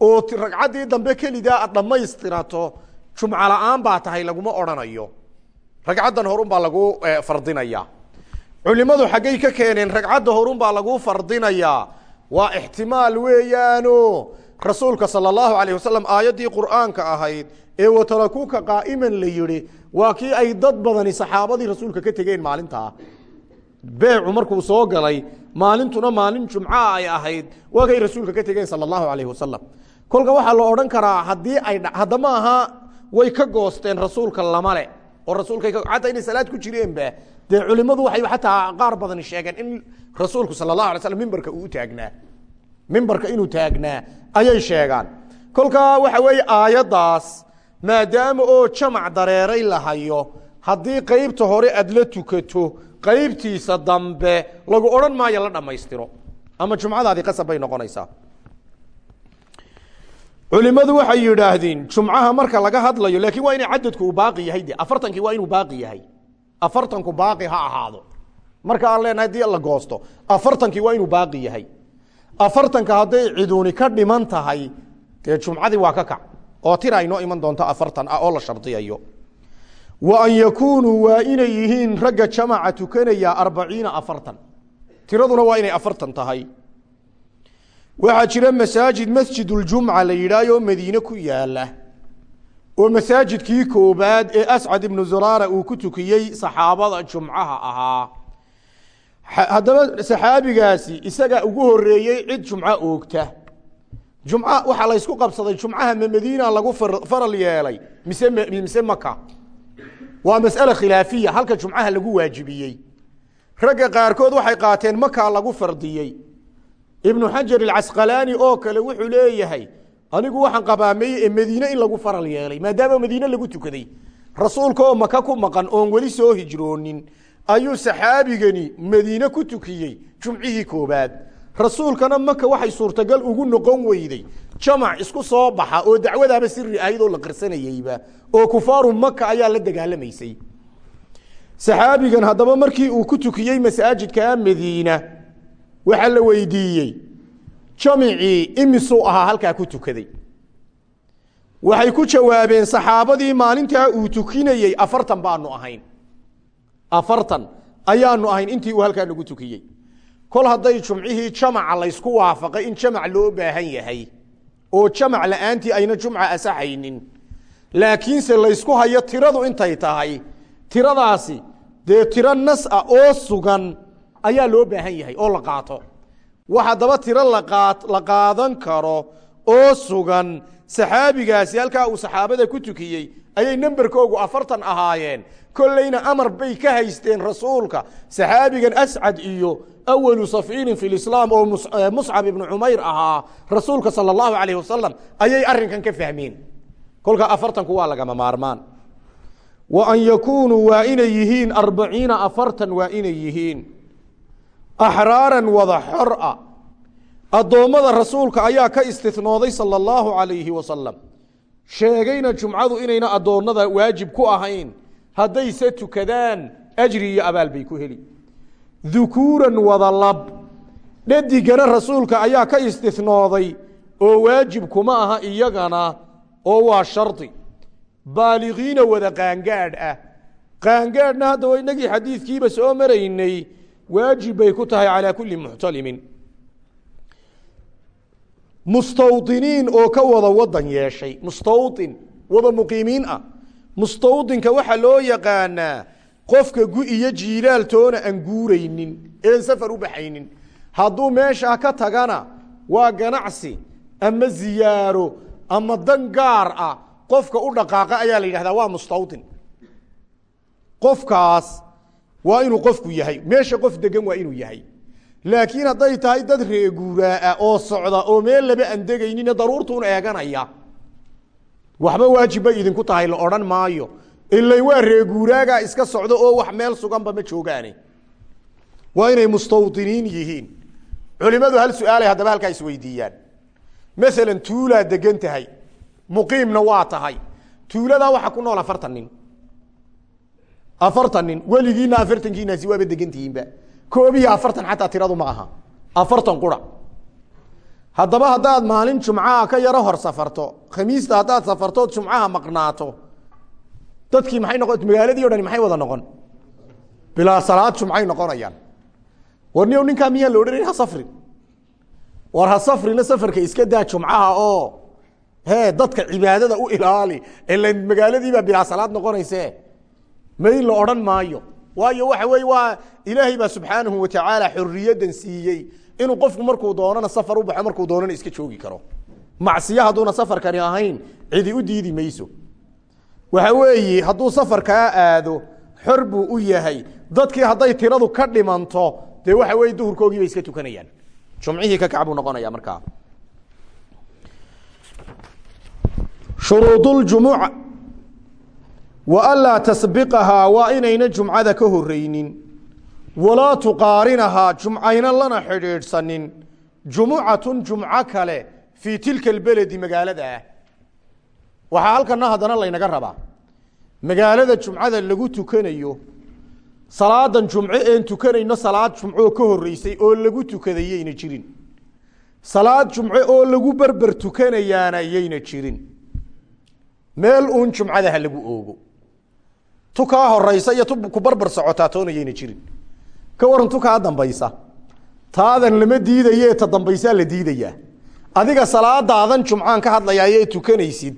oo ragcaddii dambe kelidaa aad dhammaystirato jumco la'aan baa tahay laguma odhanayo. Ragcaddan horun baa lagu fardinaya. Culimadu xaggay ka keeneen ragcadda horun baa lagu fardinayaa waa ixtimaal weeyaano. Rasuulka sala allahu alayh wasalam aayaddii qur'aanka ahayd ee watarakuuka qaa'iman la yihi waa kii ay dad badani saxaabadii rasuulka ka tegeen maalintaa. Beecu markuu soo galay maalintuna maalin jumca ay ahayd waa rasuulka ka tegeen sala allahu wasalam kolka waxaa la odhan karaa haddii ay hadda ma aha way ka goosteen rasuulka lamale oo rasuulka xataa inay salaad ku jireenba dee culimadu waxay xataa qaar badani sheegeen in rasuulku sala allahu alay slam mimbarka uu taagnaa. Mimbarka inuu taagnaa ayay sheegaan. Kolkaa waxa weeye aayaddaas maadaama oo jamac dareeray la hayo haddii qeybta hore aad la tukato qeybtiisa dambe lagu odhan maayo la dhammaystiro ama jumcadaadii qasab bay noqonaysaa. Culimadu waxay yidhaahdeen jumcaha marka laga hadlayo laakiin waa ina cadadku uu baaqi yahay de afartankii waa inuu baaqi yahay. Afartanku baaqi ha ahaado. Marka aan leenahay dii la goosto afartankii waa inuu baaqi yahay. Afartanka hadday ciduuni ka dhiman tahay dee jumcadii waa ka kac oo tira aynoo iman doonto afartan ah oo la shardiyayo. Wa an yakuunuu waa inay yihiin ragga jamaca tukanaya arbaciina afartan. Tiraduna waa inay afartan tahay. Waxaa jira masaajid masjiduljumca la yidhaahoo madiine ku yaalla oo masaajidkii koobaad ee ascad ibnu zuraara uu ku tukiyey saxaabada jumcaha ahaa. Haddaba saxaabigaasi isagaa ugu horeeyey cid jumco oogta jumca waxaa laysku qabsaday jumcaha ma lagu faral yeelay mise mise maka waa mas'ale khilaafiya halka jumcaha lagu waajibiyey. Ragga qaarkood waxay qaateen maka lagu fardiyey. Ibnu xajar alcasqalaani oo kale wuxuu leeyahay anigu waxaan qabaa madiine in lagu faral yeelay maadaama madiine lagu tukaday. Rasuulka oo maka ku maqan oon weli soo hijroonin ayuu saxaabigani madiine ku tukiyey jumcihii koobaad rasuulkana maka waxay suurtagal ugu noqon weyday. Jamac isku soo baxa oo dacwadaaba siri ahayd oo la qirsanayeyba oo kufaaru maka ayaa la dagaalamaysay. Saxaabigan haddaba markii uu ku tukiyey masaajidkaa madiina waxaa la weydiiyey jamicii imisuu ahaa halkaa ku tukaday. Waxay ku jawaabeen saxaabadii maalintaa uu tukinayey afartan baanu ahayn. Afartan ayaanu ahayn intii uu halkaa nagu tukiyey kol hadday jumcihii jamaca laysku waafaqay in jamac loo baahan yahay oo jamac la'aantii ayna jumca asaxaynin laakiinse laysku hayo tiradu intay tahay tiradaasi dee tiro nas ah oo sugan ayaa loo baahan yahay oo la qaato. Wax haddaba tiro la qaadan karo oo sugan saxaabigaasi halkaa uu saxaabada ku tukiyey ayay nemberkoogu afartan ahaayeen. Kollayna amar bay ka haysteen rasuulka. Saxaabigan ascad iyo awalu safciinin fi lislaam oo muscab ibnu cumayr ahaa rasuulka sala allahu alayh wasalam ayay arrinkan ka fahmeen. Kolkaa afartanku waa lagama maarmaan. Wa an yakuunuu waa inay yihiin arbaciina afartan waa inay yihiin. Axraaran wada xor a addoommada rasuulka ayaa ka istinooday sala allahu alayhi wasalam sheegayna jumcadu inayna addoonnada waajib ku ahayn. Haddayse tukadaan ajri iyo abaal bay ku heli. Dukuuran wada lab. Dhadigana rasuulka ayaa ka istinooday oo waajib kuma aha iyagana oo waa shardi. Baaligiina wada qaangaadh ah. Qaangaadhna hadda inagii xadiidkiiba soo maraynay waajib bay ku tahay calaa kulli muxtalimin mustawdiniin oo ka wada wadan yeeshay. Mustawdin wada muqiimiin ah. Mustawdinka waxaa loo yaqaanaa qofka gu iyo jiilaal toona aan guuraynin een safar u baxaynin. Hadduu meeshaa ka tagana waa ganacsi ama ziyaaro ama dan gaar ah qofka u dhaqaaqa ayaa la yidhahdaa waa mustawdin. Qofkaas waa inuu qofku yahay. Meesha qof degan waa inuu yahay laakiin hadday tahay dad reeguuraaa oo socda oo meel laba aan degaynina daruurtuun eeganaya. Waxba waajib bay idinku tahay la odhan maayo. Ilay waa reeguuraagaa iska socdo oo wax meel suganba ma joogaane. Waa inay mustawdiniin yihiin. Culimadu hal su'aalay haddaba halkaa isweydiiyaan. Masalan tuulaa degan tahay. Muqiimna waa tahay. Tuuladaa waxaa ku nool afartan nin. Afartan nin. Weligiina afartankiinaasi waaba degantihiinba koob iyo afartan xataa tiradu ma aha. Afartan qura. Haddaba haddaad maalin jumcaha ka yaro hor safarto khamiista haddaad safartood jumcaha maqnaato. Dadkii maxay noqon magaaladii o dhani maxay wada noqon? Bilaa salaad jumcay noqonayaan. War niyow ninkaa miyaan la odhanayn ha safrin. War ha safrina safarka iska daa jumcaha oo hee dadka cibaadada u ilaali. Ila magaaladiibaa bilaa salaad noqonayse may la odhan maayo waayo waxa wey waa ilaahay baa subxaanahu watacaala xoriyaddan siiyey inuu qofku markuu doonana safar u baxo markuu doonana iska joogi karo. Macsiyo hadduuna safarkani ahayn cidi u diidi mayso. Waxa weeye hadduu safarkaa aado xor u yahay. Dadkii hadday tiradu ka dhimanto dee waxa weye duhurkoogii bay iska tukanayaan. Jumcihii ka kac buu noqonaya markaa shuruuduljumuca wa anlaa tasbiqahaa waa inayna jumcada ka horeynin walaa tuqaarinahaa jumcayna lana xidhiidhsanin. Jumucatun jumco kale fii tilka albeledi magaalada ah. Waxaa halkana haddana laynaga rabaa. Magaalada jumcada lagu tukanayo salaadan jumco een tukanayno salaad jumcoo ka horeysay oo lagu tukadayayna jirin. Salaad jumco oo lagu berber tukanayaana yayna jirin. Meel uun jumcada ha lagu oogo tu kaa horeysa iyo ku barbar socotaa toonayayna jirin. Ka waran tu kaa dambaysa. Taadan lama diidaye ta dambaysaa la diidayaa. Adiga salaadaadan jumcaan ka hadlayaaye tukanaysid.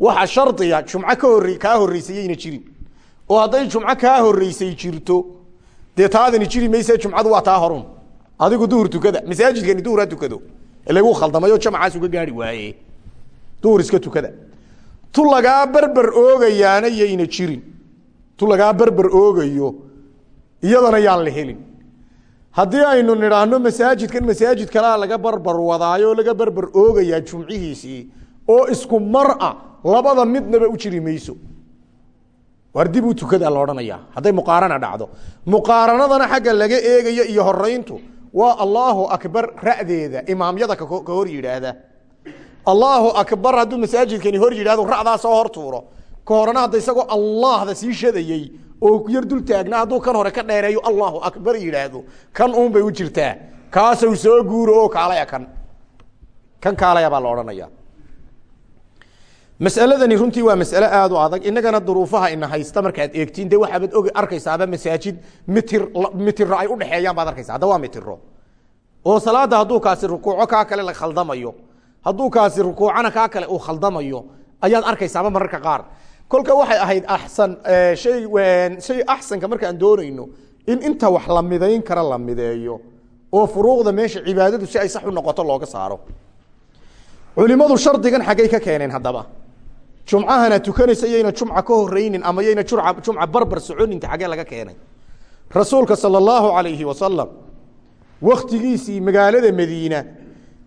Waxa shardiga jumco ka hore kaa horeysayayna jirin. Oo hadday jumco kaa horeysay jirto dee taadani jiri mayse jumcadu waa taa horun. Adigu duhur tukada masaajidkani duhur ha tukado. Lagu khaldamayo jamcaas uga gaari waaye. Duhur iska tukada. Tu lagaa berber oogayaana jirin tu lagaa berber oogayo iyadana yaan la helin. Haddii aynu nidhaahno masaajidkan masaajid kalea laga barbar wadaayo laga berber oogayaa jumcihiisii oo isku mar a labada midnaba u jiri mayso. War dib u tukadaa la odhanayaa. Hadday muqaarana dhacdo. Muqaaranadana xagga laga eegayo iyo horeyntu waa allaahu akbar ra'deeda imaamyada ka hor yidhaahda. Allaahu akbar hadduu masaajidkani hor yidhahdo ra'daa soo hor tuuro ka horena hadda isagoo allahda sii shadayey oo yar dul taagna hadduu kan hore ka dheereeyo allaahu akbar yidhaahdo. Kan uun bay u jirtaa. Kaasow soo guuro oo kaalaya kan. Kan kaalaya baa la odhanaya. Masaladani runtii waa masale aada u adag. Inagana duruufaha ina haysta markaad eegtiin de waxaabaad og arkaysaaba masaajid mitir mitiro ay udhexeeyaan baad arkaysa hadda waa mitiro oo salaada hadduu kaasi rukuuco kaa kale la khaldamayo hadduu kaasi rukuucana kaa kale uu khaldamayo ayaad arkaysaaba mararka qaar kolka waxay ahayd axsan hay shay axsanka markaan doonayno in inta wax la midayn kara la mideeyo oo furuuqda meesha cibaadadu si ay sax u noqoto looga saaro. Culimadu shardigan xaggay ka keeneen haddaba. Jumcahana tukanaysa yayna jumca ka horeynin ama yayna jumca barbar soconinta xaggee laga keenay. Rasuulka sala allahu calayhi wasalam wakhtigiisii magaalada madiina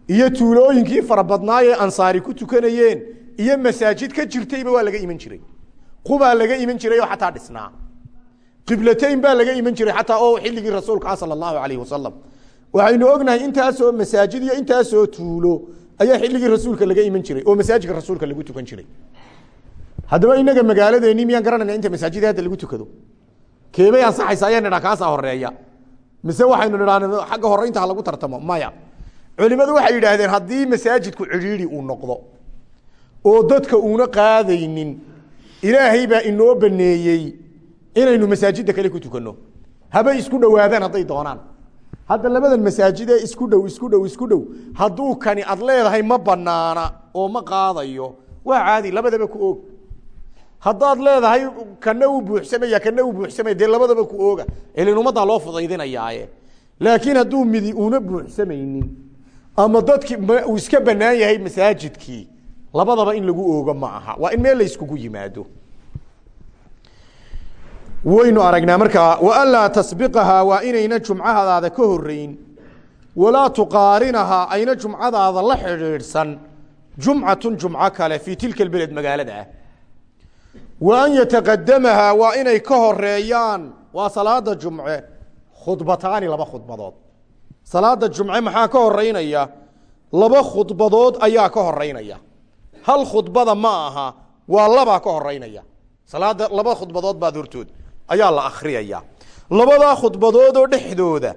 iyo tuulooyinkii farabadnaayee ansaari ku tukanayeen iyo masaajid ka jirtayba waa laga iman jiray. Qubaa laga iman jiray oo xataa dhisnaa. Qiblatayn baa laga iman jiray xataa oo xilligii rasuulka ah sala allahu calayhi wasalam waxaynu ognahay intaasoo masaajid iyo intaasoo tuulo ayaa xilligii rasuulka laga iman jiray oo masaajidka rasuulka lagu tukan jiray. Haddaba inaga magaaladeeni miyaan garanayna inta masaajida hadda lagu tukado? Keebay ansaxaysa ayaa nidhaa kaasaa horreeya mise waxaynu nidhaa xagga horeynta ha lagu tartamo maya. Culimadu waxay yidhaahdeen haddii masaajidku cidhiidi uu noqdo oo dadka uuna qaadaynin ilaahay baa inoo baneeyey inaynu masaajidda kale ku tukanno. Habay isku dhowaadaan hadday doonaan. Hadda labadan masaajidee isku dhow isku dhow isku dhow. Hadduu kani ad leedahay ma banaana oo ma qaadayo. Waa caadi labadaba ku og haddaad leedahay kana uu buuxsamaya kana uu buuxsamaya dee labadaba ku ooga. Ilin ummaddaa loo fudaydinayaaye. Laakiin hadduu midi una buuxsamaynin ama dadki uu iska banaan yahay masaajidkii labadaba in lagu oogo ma aha. Waa in meel la yskugu yimaado. Waynu aragnaa markaa waanlaa tasbiqahaa waa inayna jumcahadaada ka horeyn walaa tuqaarinahaa ayna jumcadaada la xidhiidhsan. Jumcatun jumco kale fii tilka beled magaalada. Ah wa an yataqadamahaa waa inay ka horeeyaan waa salaada jumce khudbataani laba khudbadood. Salaada jumce maxaa ka horeynaya laba khudbadood ayaa ka horeynaya hal khudbada ma aha waa labaa ka horeynaya. Salaada laba khudbadood baad hortood ayaa la akhriyaya. Labadaa khudbadoodoo dhexdooda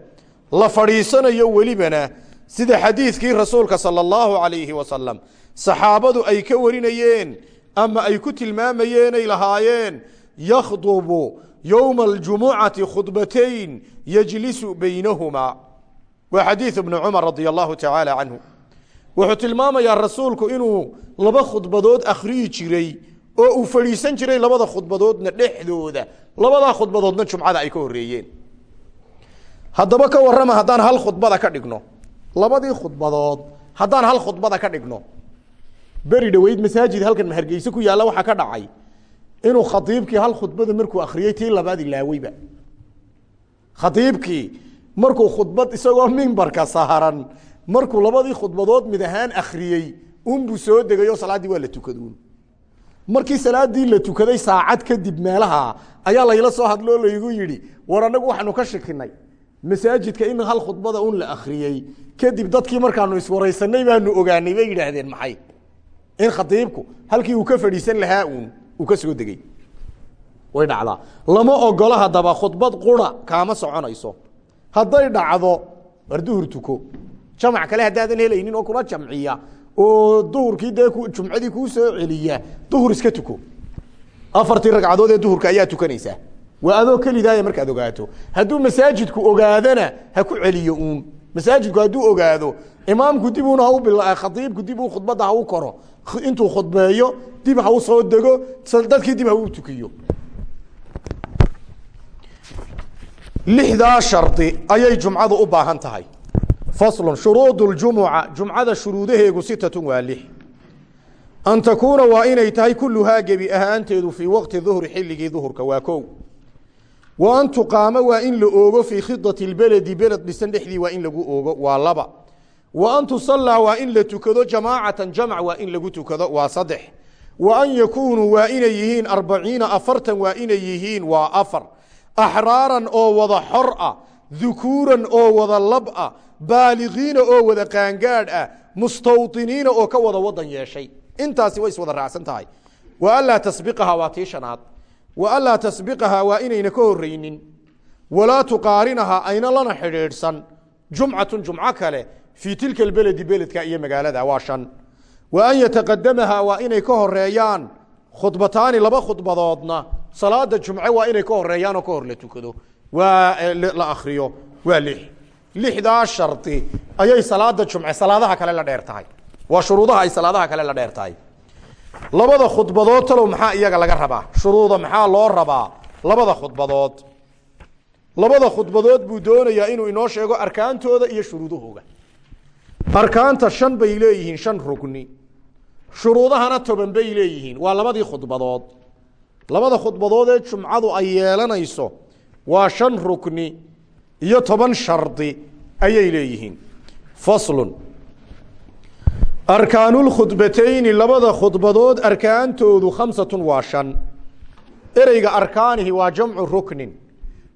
la fadhiisanayo welibana sida xadiidkii rasuulka sala allahu calayhi wasalam saxaabadu ay ka warinayeen ama ay ku tilmaamayeenay lahaayeen yakhdubu yowma aljumucati khudbatayn yajlisu baynahumaa waa xadiid ibnu cumar radia allahu tacaala canhu wuxuu tilmaamayaa rasuulku inuu laba khudbadood akhriyi jiray oo uu fadhiisan jiray labada khudbadoodna dhexdooda. Labadaa khudbadoodna jumcada ay ka horeeyeen haddaba ka warrama haddaan hal khudbada ka dhigno. Labadii khudbadood haddaan hal khudbada ka dhigno. Beri dhoweyd masaajid halkan hargeyse ku yaalla waxaa ka dhacay. Inuu khaiibkii hal khudbada markuu akhriyey tii labaad ilaaweyba khaiibkii markuu khudbad isagoo mimbarka saaran markuu labadii khudbadood mid ahaan akhriyey unbuu soo degay oo salaaddii waa la tukaduun. Markii salaadii la tukaday saacad kadib meelaha ayaa layla soo hadloo laygu yidhi war anagu waxaanu ka shakinay masaajidka in hal khudbada un la akhriyey kadib dadkii markaanu iswaraysanay baanu ogaanay bay yidhaahdeen maxay? In khaiibku halkii uu ka fadhiisan lahaa uun uu ka soo degey way dhacdaa. Lama ogolo haddaba khudbad qura kaama soconayso. Hadday dhacdo war jamac kale haddaadan helaynin oo kula jamciya oo duhurkii dee jumcadii kuu soo celiya duhur iska tuko. Afartii ragcadood ee duhurka ayaa tukanaysaa waa adoo kelidaaya markaad ogaato. Hadduu masaajidku ogaadana ha ku celiyo uun. Masaajidku hadduu ogaado imaamku dib un hau khaiibku dib u khudbadda ha koro intuu khudbeeyo dib ha soo dego dadkii dib ha tukiyo. Lixdaa shardi ayay jumcadu u baahan tahay faslu shuruud اjumuca jumcada shuruudaheegu sitatun waa lix an takuuna waa inay tahay kuluhaa gebi ahaanteedu fii waqti duhri xilligii duhurka waa kow wa an tuqaama waa in la oogo fii khidati اbeledi beled dhisan dhexdii waa in lagu oogo waa laba wa an tusallaa waa in la tukado jamaacatan jamc waa in lagu tukado waa saddex wa an yakuunuu waa inay yihiin arbaciina afartan waa inay yihiin waa afar axraaran oo wada xor ah dukuuran oo wada lab ah baaligiina oo wada qaangaadh ah mustawطiniina oo ka wada wadan yeeshay. Intaasi way iswada raacsan tahay. Wa anlaa tasbiqahaa waa tii shanaad. Wa anlaa tasbiqahaa waa inayna ka horeynin walaa tuqaarinahaa ayna lana xidhiidhsan. Jumcatun jumco kale fii tilka beledi beledka iyo magaalada waa shan. Wa an yataqadamahaa waa inay ka horeeyaan khudbataani laba khudbadoodna. Salaada jumce waa inay ka horeeyaan oo ka hor la tukado. Waa la akriyo waa lix lixdaa shardi ayay salaada jumce salaadaha kale la dheer tahay. Waa shuruudaha ay salaadaha kale la dheer tahay. Labada khudbadood talow maxaa iyaga laga rabaa? Shuruuda maxaa loo rabaa? Labada khudbadood. Labada khudbadood buu doonayaa inuu inoo sheego arkaantooda iyo shuruudahooga arkaanta shan bay leeyihiin shan rugni. Shuruudahana toban bay leeyihiin waa labadii khudbadood. Labada khudbadood ee jumcadu ay yeelanayso waa shan rukni iyo toban shardi ayay leeyihiin. Faslun. Arkaanulkhudbatayni labada khudbadood arkaantoodu khamsatun waa shan. Ereyga arkaanihi waa jamcu ruknin.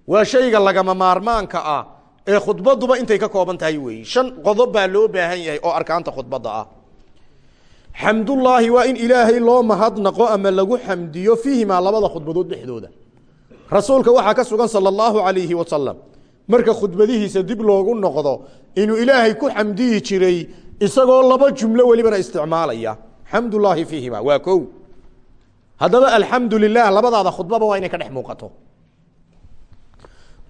Waa shayga lagama maarmaanka ah ee khudbaduba intay ka kooban tahay weeyi shan qodob baa loo baahan yahay oo arkaanta khudbadda ah. Xamdullaahi waa in ilaahay loo mahadnaqo ama lagu xamdiyo fiihimaa labada khudbadood dhexdooda. Rasuulka waxaa ka sugan sala allahu alayhi wasalam marka khudbadihiisa dib loogu noqdo inuu ilaahay ku xamdiyi jiray isagoo laba jumlo welibana isticmaalaya. Xamdullaahi fiihima waa ko haddaba alxamdu lilah labadaada khudbaba waa inay ka dhex muuqato.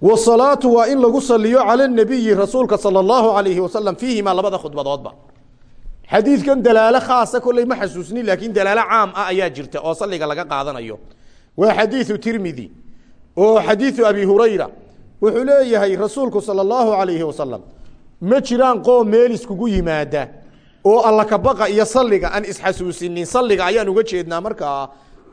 Wasalaatu waa in lagu saliyo cala nabiyi rasuulka sala allahu alayhi wasalam fiihimaa labada khudbadoodba. Xadiidkan dalaalo khaasa kolley ma xasuusnin laakiin dalaalo caam ah ayaa jirta oo saliga laga qaadanayo. Waa xadiidu tirmidi oo xadiidu abi hurayra wuxuu leeyahay rasuulku sala allahu alayhi wasalam ma jiraan qoom meel iskugu yimaada oo alla kabaqa iyo saliga aan isxasuusinin. Saliga ayaan uga jeednaa markaa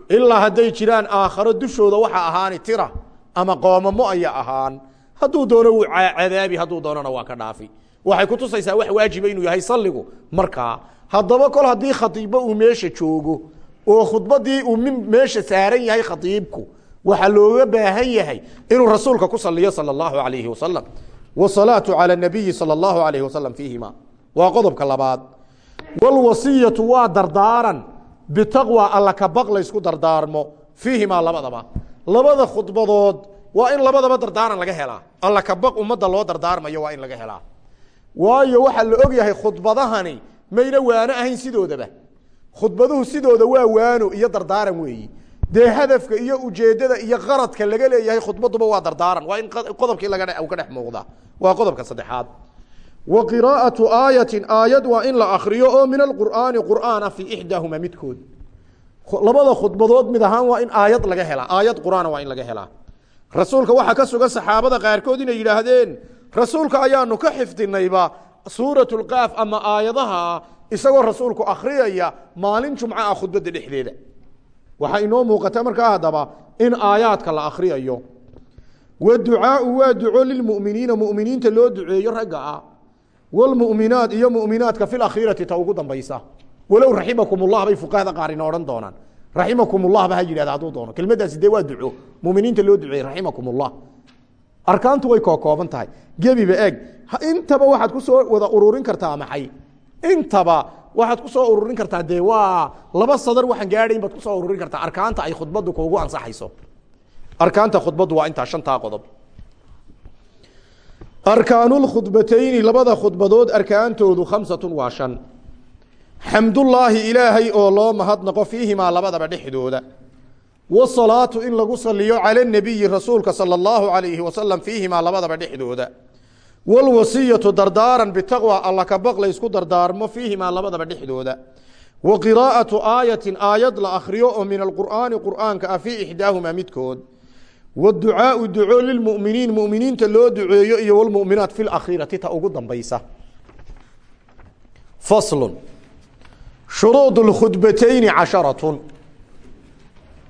ilaa hadday jiraan aakharo dushooda waxaa ahaani tira ama qoomamo aya ahaan. Hadduu doono wuu cadaabi hadduu doonona waa ka dhaafi. Waxay kutusaysaa wax waajiba inuu yahay saligu markaa haddaba kol haddii khaiibba uu meesha joogo oo khudbadii uu mi meesha saaran yahay khaiibku waxaa looga baahan yahay inuu rasuulka ku saliyo sal اllahu alayhi wasalam wsalaatu calى nabiyi salى اllahu alayh wasalam fiihima waa qodobka labaad wlwasiyatu waa dardaaran bitaqwa alla kabaq laysku dardaarmo fiihimaa labadaba labada khudbadood waa in labadaba dardaaran laga helaa alla kabaq ummadda loo dardaarmayo waa in laga helaa waayo waxaa la og yahay khudbadahani mayna waano ahayn sidoodaba khudbaduhu sidooda waa waano iyo dardaaran weeyi dee hadafka iyo ujeeddada iyo qaradka laga leeyahay khudbaduba waa dardaaran. Waa in qodobkii laga ka dhex muuqda. Waa qodobka saddexaad. Wa qiraa'atu aayatin aayad waa in la akriyo oo min alqur'aani qur'aana fii ixdaahuma midkood. Labada khudbadood mid ahaan waa in aayad laga helaa. Aayad qur'aana waa in laga helaa. Rasuulka waxaa ka sugan saxaabada qaarkood inay yidhaahdeen rasuulka ayaanu ka xifdinayba suurat lqaaf ama aayadaha isagoo rasuulku akriyaya maalin jumco ah khudbadda dhexdeeda waxaa inoo muuqata markaa haddaba in aayaadka la akriyayo waducaau waa duco lilmuminiina muminiinta loo duceeyo ragga ah. Wlmuminaat iyo muminaadka fi ta ugu dambaysa. Walow raximakum ullah bay fuqahada qaar ina odhan doonaan. Raximakum ullah ba ha yidhahda hadduu doono. Kelmadaasi dee waa duco? Muminiinta loo duceeyey raximakum ullah arkaantu way kookooban tahay. Gebiba eeg. Intaba waxaad ku soo wada ururin kartaa maxay? Intaba waxaad ku soo ururin kartaa dee waa laba sadar waxaan gaadhayn baad ku soo ururin kartaa. Arkaanta ay khudbaddu kuugu ansaxayso. Arkaanta khudbaddu waa intaa shantaa qodob. Arkaanulkhudbatayni labada khudbadood arkaantoodu khamsatun waa shan. Xamdullaahi ilaahay oo loo mahadnaqo fiihimaa labadaba dhexdooda. Wasalaatu in lagu saliyo cala nabiyi rasuulka sala allahu alayhi wasalam fiihimaa labadaba dhexdooda wlwasiyatu dardaaran bitaqwa alla kabaq laysku dardaarmo fiihimaa labadaba dhexdooda. Wa qiraa'atu aayatin aayad la akriyo oo min alqur'aani qur'aanka ah fii ixdaahumaa midkood waducaau duco lilmuminiin muminiinta loo duceeyo iyo wlmuminaat fi lakhiirati ta ugu dambaysa. Faslun. Shuruud lkhudbatayni casharatun.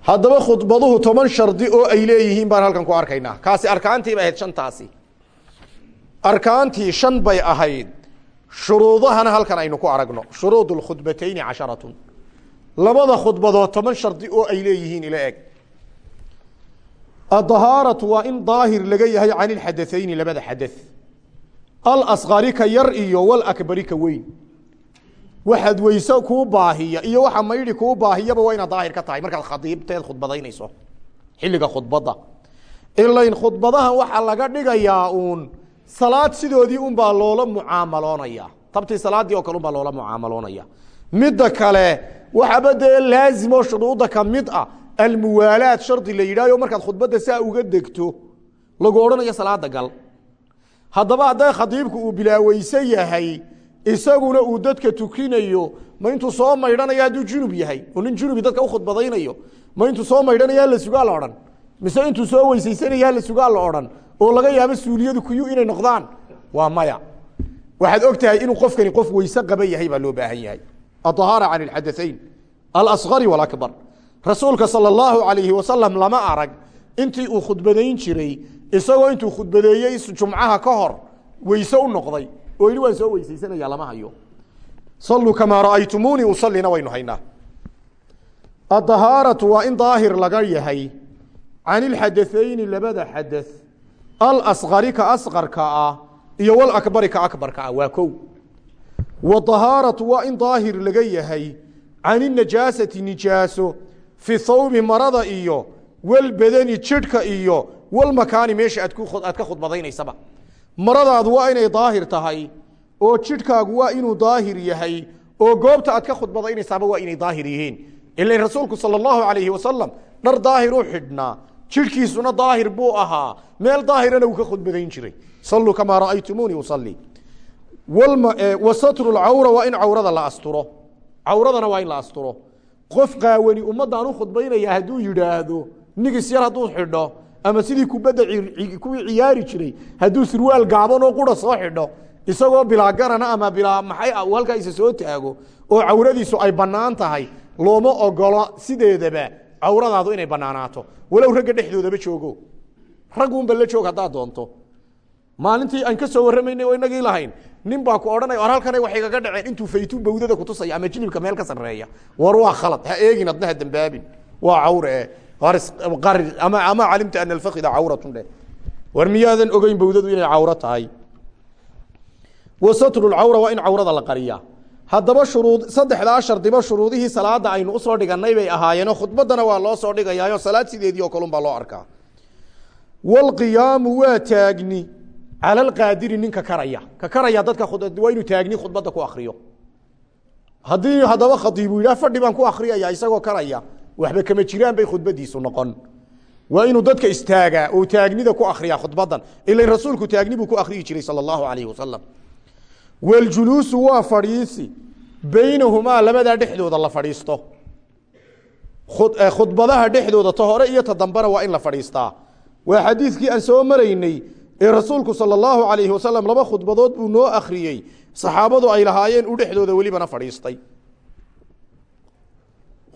Haddaba khudbaduhu toban shardi oo ay leeyihiin baan halkan ku arkaynaa. Kaasi arkaantiiba ahayd shantaasi arkaantii shan bay ahayd. Shuruudahana halkan aynu ku aragno. Shuruud khudbatayni casharatun. Labada khudbadood toban shardi oo ay leeyihiin ila eg adahaaratu waa in daahir laga yahay can ilxadaثayni labada xada alasqari ka yar iyo walakbari ka weyn. Waxaad weyse kuu baahiya iyo waxa maydhi kuu baahiyaba waa inaad daahir ka tahay. Markaad khadiibteed khudbadaynayso. Xilliga khudbadda. Ilayn khudbadahan waxaa laga dhigayaa uun salaad sidoodii unbaa loola mucaamaloonaya. Tabtii salaaddii oo kale unbaa loola mucaamaloonaya. Midda kale waxaba dee laazimo shuruudda ka mid ah almuwaalaad shardi la yidhahyo markaad khudbadda saa uga degto lagu odhanayo salaada gal. Haddaba hadday khadiibku uu bilaaweyse yahay isaguna uu dadka tukinayo ma intuu soo maydhanayo hadduu junub yahay oo nin junubi dadka u khudbadaynayo ma intuu soo maydhanayo hala sugaa la odhan mise intuu soo weysaysanaya hala sugaa la odhan oo laga yaabo suuliyadu kuyu inay noqdaan waa maya waxaad og tahay inuu qofkani qof weyse qaba yahay baa loo baahan yahay adahaara can alxadaثayn alasgari wاlakbar rasuulka salى اllahu alayhi wasalam lama arag intii uu khudbadayn jiray isagoo intuu khudbadeeyey jumcaha ka hor weyse u noqday oo yidhi waan soo weysaysanaya lama hayo saluu kamaa ra'aytumuunii usallina waynu haynaa adahaaratu waa in daahir laga yahay can ilxadaثayni labada xadaث alasqari ka asqarka ah iyo walakbari ka akbarka ah waa kow. Wadahaaratu waa in daahir laga yahay can inajaasati nijaaso fi thawbi marada iyo walbadani jidhka iyo walmakaani meesha aad ka khudbadaynaysaba. Maradaadu waa inay daahir tahay oo jidhkaagu waa inuu daahir yahay oo goobta aad ka khudbadaynaysaaba waa inay daahir yihiin. Ilan rasuulku sal allahu alayhi wasalam dhar daahir xidhnaa jidhkiisuna daahir buu ahaa. Meel daahirana uu ka khudbadayn jiray. Saluu kamaa ra'aytumuunii usalli. Wa satru lcawra waa in cawrada la asturo. Cawradana waa in la asturo. Qof qaawani ummaddaan u khudbaynaya hadduu yidhaahdo nigis yar hadduu xidho ama sidii kubadda kuwii ciyaari jiray hadduu surwaal gaaban oo qura soo xidho isagoo bilaa garana ama bilaa maxay halkaa isa soo taago oo cawradiisu ay bannaan tahay looma ogolo sideedaba cawradaadu inay bannaanaato walow ragga dhexdoodaba joogo. Ragguunba la joog haddaad doonto. Maalintii aan ka soo warramaynay oo inagii lahayn nin baa ku odhanaya war halkana waxay kaga dhaceen intuu faytuun bawdada kutusaya ama jilibka meel ka sarreeya. War waa khalad. Ha eegin adna ha dambaabin. Waa cawre e qari ama ama calimta ana alfakida cawratun dheh war miyaadan ogeyn bawdadu inay cawro tahay? Wa satru lcawra waa in cawrada la qariyaa haddaba shuruud saddexdaa shardiba shuruudihii salaada aynu u soo dhigannay bay ahaayeenoo khudbaddana waa loo soo dhigayaayo salaad sideedii oo kalun baa loo arkaa. Waalqiyaamu waa taagni cala alqaadiri ninka karaya. Ka karaya dadka waa inuu taagni khudbadda ku akriyo haddii haddaba khadiibu yidhah fadhi baan ku akriyaya isagoo karaya waxba kama jiraan bay khudbadiisu noqon. Waa inuu dadka istaagaa oo taagnida ku akriya khudbadan ilan rasuulku taagni buu ku akriyi jiray sala allahu alayhi wasalam waljuluusu waa fadhiisi beynahumaa labadaa dhexdooda la fadhiisto. Khudbadaha dhexdooda ta iyo ta waa in la fadhiistaa. Waa xadiidkii aan soo maraynay ee rasuulku sala allahu alayhi wasalam laba khudbadood buu noo akhriyey saxaabadu ay lahaayeen u dhexdooda welibana fadhiistay.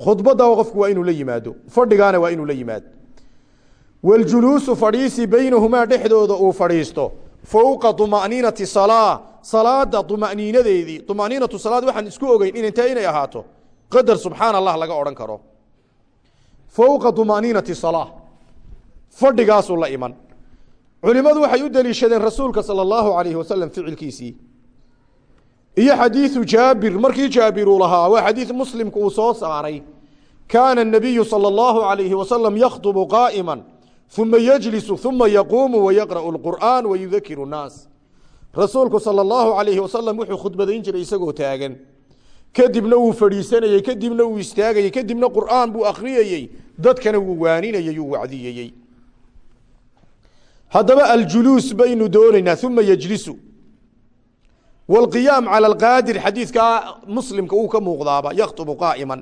Khudbadda qofku waa inuu la yimaado fadhigaana waa inuu la yimaado. Waljuluusu fadhiisi beynahumaa dhexdooda uu fadhiisto fowqa طuma'niinati salaa salaada طuma'niinadeedii طuma'niinatu salaad waxaan isku ogeyn inintee inay ahaato qadar subxaan allah laga odhan karo fowqa طuma'niinati salaa fadhigaasuu la iman culimadu waxay u deliishadeen rasuulka salى اllahu alayhi wasalam ficilkiisii iyo xadiiثu jaabir markii jaabir uu lahaa waa xadiiث muslimku uu soo saaray kaana الnabiyu salى اllahu alayhi wasalam yakhطbu qaa'ima uma yجlisu uma yaquumu wayaqra'u اlqur'an wayudakiru الnaas rasuulku salى اllahu alayhi wasalam wuxuu khudbadayn jiray isagoo taagan kadibna wuu fadhiisanayey kadibna wuu istaagayey kadibna qur'aan buu akhriyayey dadkana wuu waaninayey uu wacdiyeyey haddaba aljuluus baynu doonaynaa uma yejlisu wاlqiyaam calى اlqaadir xadiidkaa muslimka wuu ka muuqdaaba yakhطbu qaa'ima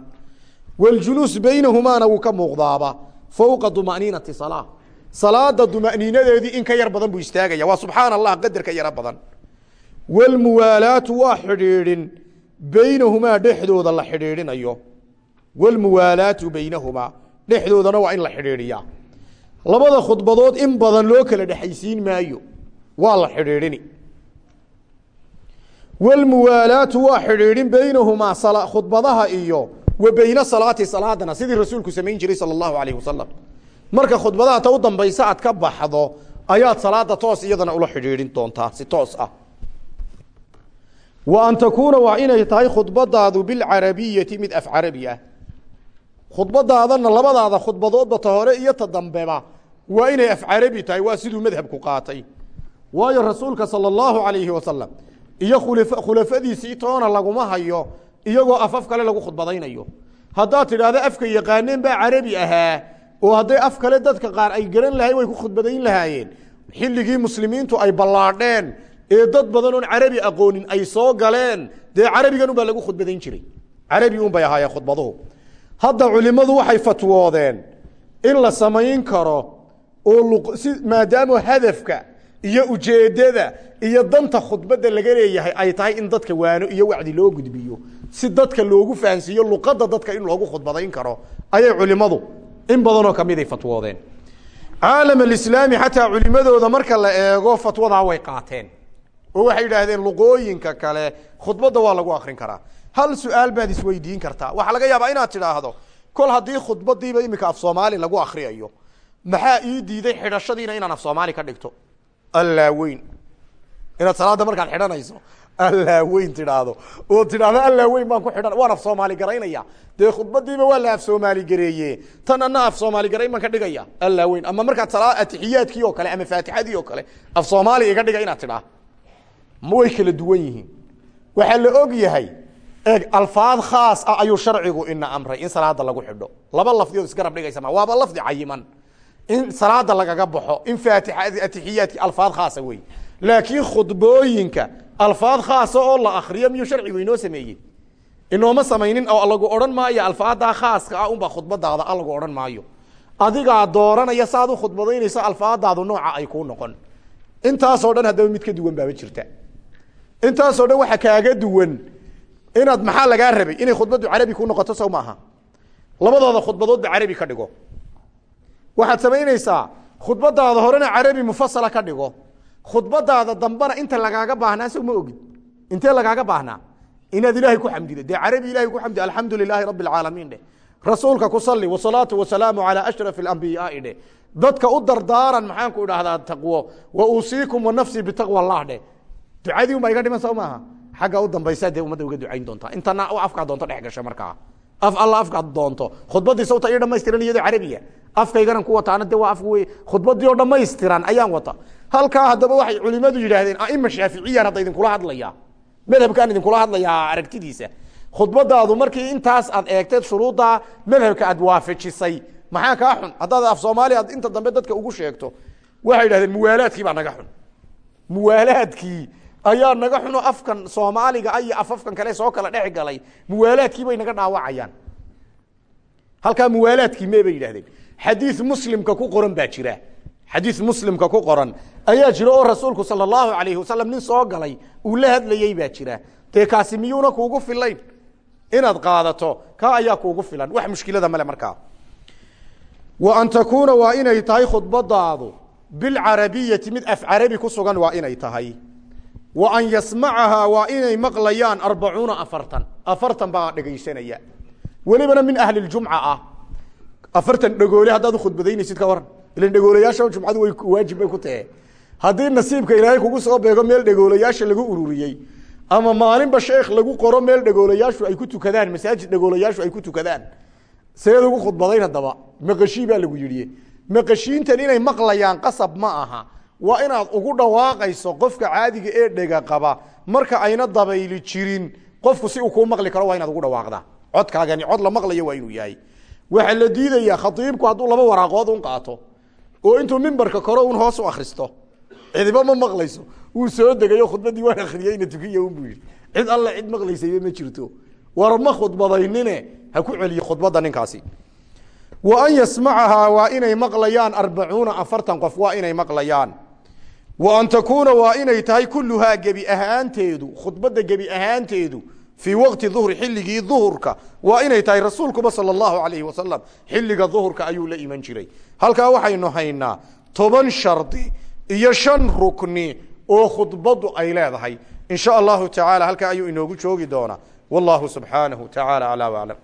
wاljuluus beynahumaana wuu ka muuqdaaba fowqa طuma'niinati salaa salaada dumaniinadeedii in ka yar badan buu istaagaya. Waa subxaana allah qadarka yara badan. Walmuwaalaatu waa xidhiidhin. Beynahumaa dhexdooda la xidhiidhinayo. Walmuwaalaatu baynahumaa dhexdoodana waa in la xidhiidhiyaa. Labada khudbadood in badan loo kala dhexaysiin maayo waa la xidhiidhini. Walmuwaalaatu waa xidhiidhin beynahumaa khudbadaha iyo wa bayna salaati salaadana. Sidii rasuulku samayn jiray sala allahu alayh wasalam marka khudbadaha ta u dambaysa aad ka baxdo ayaad salaada toos iyadana ula xidhiidhin doontaa si toos ah. Wa an takuuna waa inay tahay khudbadaadu bilcarabiyati mid af carabi ah. Khudbadaadana labadaada khudbadoodba ta hore iyo ta dambeba waa inay af carabi tahay waa siduu madhabku qaatay. Waayo rasuulka salى اllahu alayhi wasalam iyo khulafadiisii toona laguma hayo iyagoo afaf kale lagu khudbadaynayo. Haddaad tidhaahdo afka yaqaaneen baa carabi ahaa oo hadday af kale dadka qaar ay garan lahay way ku khudbadayn lahaayeen. Xilligii muslimiintu ay ballaadheen ee dad badan oon carabi aqoonin ay soo galeen dee carabigan unbaa lagu khudbadayn jiray. Carabi un bay ahaayeen khudbaduhu. Hadda culimmadu waxay fatwoodeen in la samayn karo oo si maadaama hadafka iyo ujeeddada iyo danta khudbadda laga leeyahay ay tahay in dadka waano iyo wacdi loo gudbiyo. Si dadka loogu fahansiiyo luqadda dadka in loogu khudbadayn karo ayay culimmadu in badanoo kamiday fatwoodeen caalam alislaami xataa culimadooda marka la eego fatwadaa way qaateen. Oo waxay yidhaahdeen luqooyinka kale khudbadda waa lagu akrin karaa. Hal su'aal baad isweydiin kartaa. Waxaa laga yaabaa inaad tidhaahdo kol haddii khudbadiiba iminka af soomaali lagu akriyayo maxaa ii diiday xidhashadiina inaan af soomaali ka dhigto? Allaa weyn inaad salaada markaad xidhanayso allaa weyn tidhaahdo. Oo tidhaahdo allaa weyn baan ku xidhan. Waan af soomaali garaynaya. Dee khudbadiiba waa la af soomaali gareeye tan ana af soomaali garayn baan ka dhigaya. Allaa weyn. Ama markaad sala atixiyaadkii oo kale ama faatixadii oo kale af soomaali iga dhiga inaad tidhaa. Ma way kala duwan yihiin. Waxaa la og yahay eeg alfaad khaas ah ayuu sharcigu ina amray in salaada lagu xidho. Laba lafdiyood isgarab dhigaysa ma waaba lafdi cayiman. In salaada lagaga baxo in faatixa atixiyaadki alfaad khaasa wey laakiin khudbooyinka alfaad khaasa oo la akriyo miyuu sharcigu inoo sameeyey? Inooma samaynin oo lagu odhan maayo alfaadaa khaaska ah unbaa khudbadaada a lagu odhan maayo. Adigaa dooranaya saaad u khudbadaynayso alfaadaadu nooca ay kuu noqon. Intaasoo dhan haddaba mid ka duwan baaba jirta. Intaasoo dhan waxa kaaga duwan inaad maxaa lagaa rabay? Inay khudbaddu carabi ku noqoto sow maaha. Labadooda khudbadoodba carabi ka dhigo. Waxaad samaynaysaa khudbadaada horena carabi mufasala ka dhigo khudbadaada dambena inta lagaaga baahnaa sow ma ogid. Intee lagaaga baahnaa? Inaad ilaahay ku xamdido dee carabi ilahay ku xamdi alxamdu lilaahi rabbi alcaalamiin dheh rasuulka ku sali wasalaatu wasalaamu calaa ashraf alambiyaai dheh dadka u dardaaran maxaan idhaahdaa taqwo. Wa uusiikum wanafsii bitaqwa allah dheh ducadii unbaa iga dhiman soo maaha. Xagga u dambaysaa dee ummadda uga ducayn doontaa intana afkaa doonto dhex gasha markaa. Af alla afkaad doonto. Khudbaddii sawta ii dhamaystiran iyadoo carabiya. Afkayganan ku wataana de waa af wey khudbaddii oo dhamaystiran ayaan wata halkaa haddaba waxay culimadu yidhaahdeen aima shaaficiyaan hadda idinkula hadlayaa. Madhabkaan idinkula hadlayaa aragtidiisa. Khudbadaadu markii intaas aad eegteed shuruuddaa madhabka aad waafajisay. Maxaa kaa xun? Haddaad af soomaaliya aad inta dambe dadka ugu sheegto waxay yidhahdeen muwaalaadkii baa naga xun. Muwaalaadkii ayaa naga xuno afkan soomaaliga iyo afafkan kale soo kala dhex galay. Muwaalaadkii bay naga dhaawacayaan. Halkaa muwaalaadkii mee yidhahdeen xadiis muslimka ku qoran baa jira xadiis muslimka ku qoran ayaa jira oo rasuulku sala allahu alayhi wasalam nin soo galay uu la hadlayey baa jira. Dee kaasi miyuuna kuugu filayn? Inaad qaadato ka ayaa kuugu filan. Wax mushkilada male markaa. Wa an takuuna waa inay tahay khudbadaadu. Bilcarabiyati mid af carabi ku sugan waa inay tahay. Wa an yasmacahaa waa inay maqlayaan arbacuuna afartan. Afartan baa dhegaysanaya. Welibana min ahli ljumca ah. Afartan dhegoole haddaad ukhudbadaynaysid ka waran ilan dhegoolayaasha jumcadu way waajib bay ku tahe haddii nasiibka ilaahay kugu soo beego meel dhegoolayaasha lagu ururiyey ama maalinba sheekh lagu qoro meel dhegoolayaashu ay ku tukadaan masaajid dhegoolayaashu ay ku tukadaan seed ugu khudbadayn haddaba maqashii baa lagu yidhi. Maqashiintan inay maqlayaan qasab ma aha. Waa inaad ugu dhawaaqayso qofka caadiga ee dhega qaba. Marka ayna dabayli jirin qofku si uu kuu maqli karo waa inaad ugu dhawaaqdaa. Codkaagani cod la maqlayo waa inuu yahay. Waxaa la diidayaa khaiibku hadduu laba waraaqood un qaato oo intuu mimbarka koro un hoos u akristo cidiba ma maqlayso. Wuu soo degayo khudbadii waan akriyeyna tukiya unbuu yidhi. Cid alle cid maqlaysayba ma jirto. War ma khudbadaynine ha ku celiyo khudbadda ninkaasi. Wa an yasmacahaa waa inay maqlayaan arbacuuna afartan qof waa inay maqlayaan. Wa an takuuna waa inay tahay kulluhaa gebi ahaanteedu khudbadda gebi ahaanteedu fii waqti duhri xilligii duhurka waa inay tahay rasuulkuba sala allahu alayhi wasalam xilliga duhurka ayuu la iman jiray. Halkaa waxaynu haynaa toban shardi iyo shan rukni oo khudbaddu ay leedahay. In sha allahu tacaala halkaa ayuu inoogu joogi doonaa. Wallahu subxaanahu tacaala aclaa waclam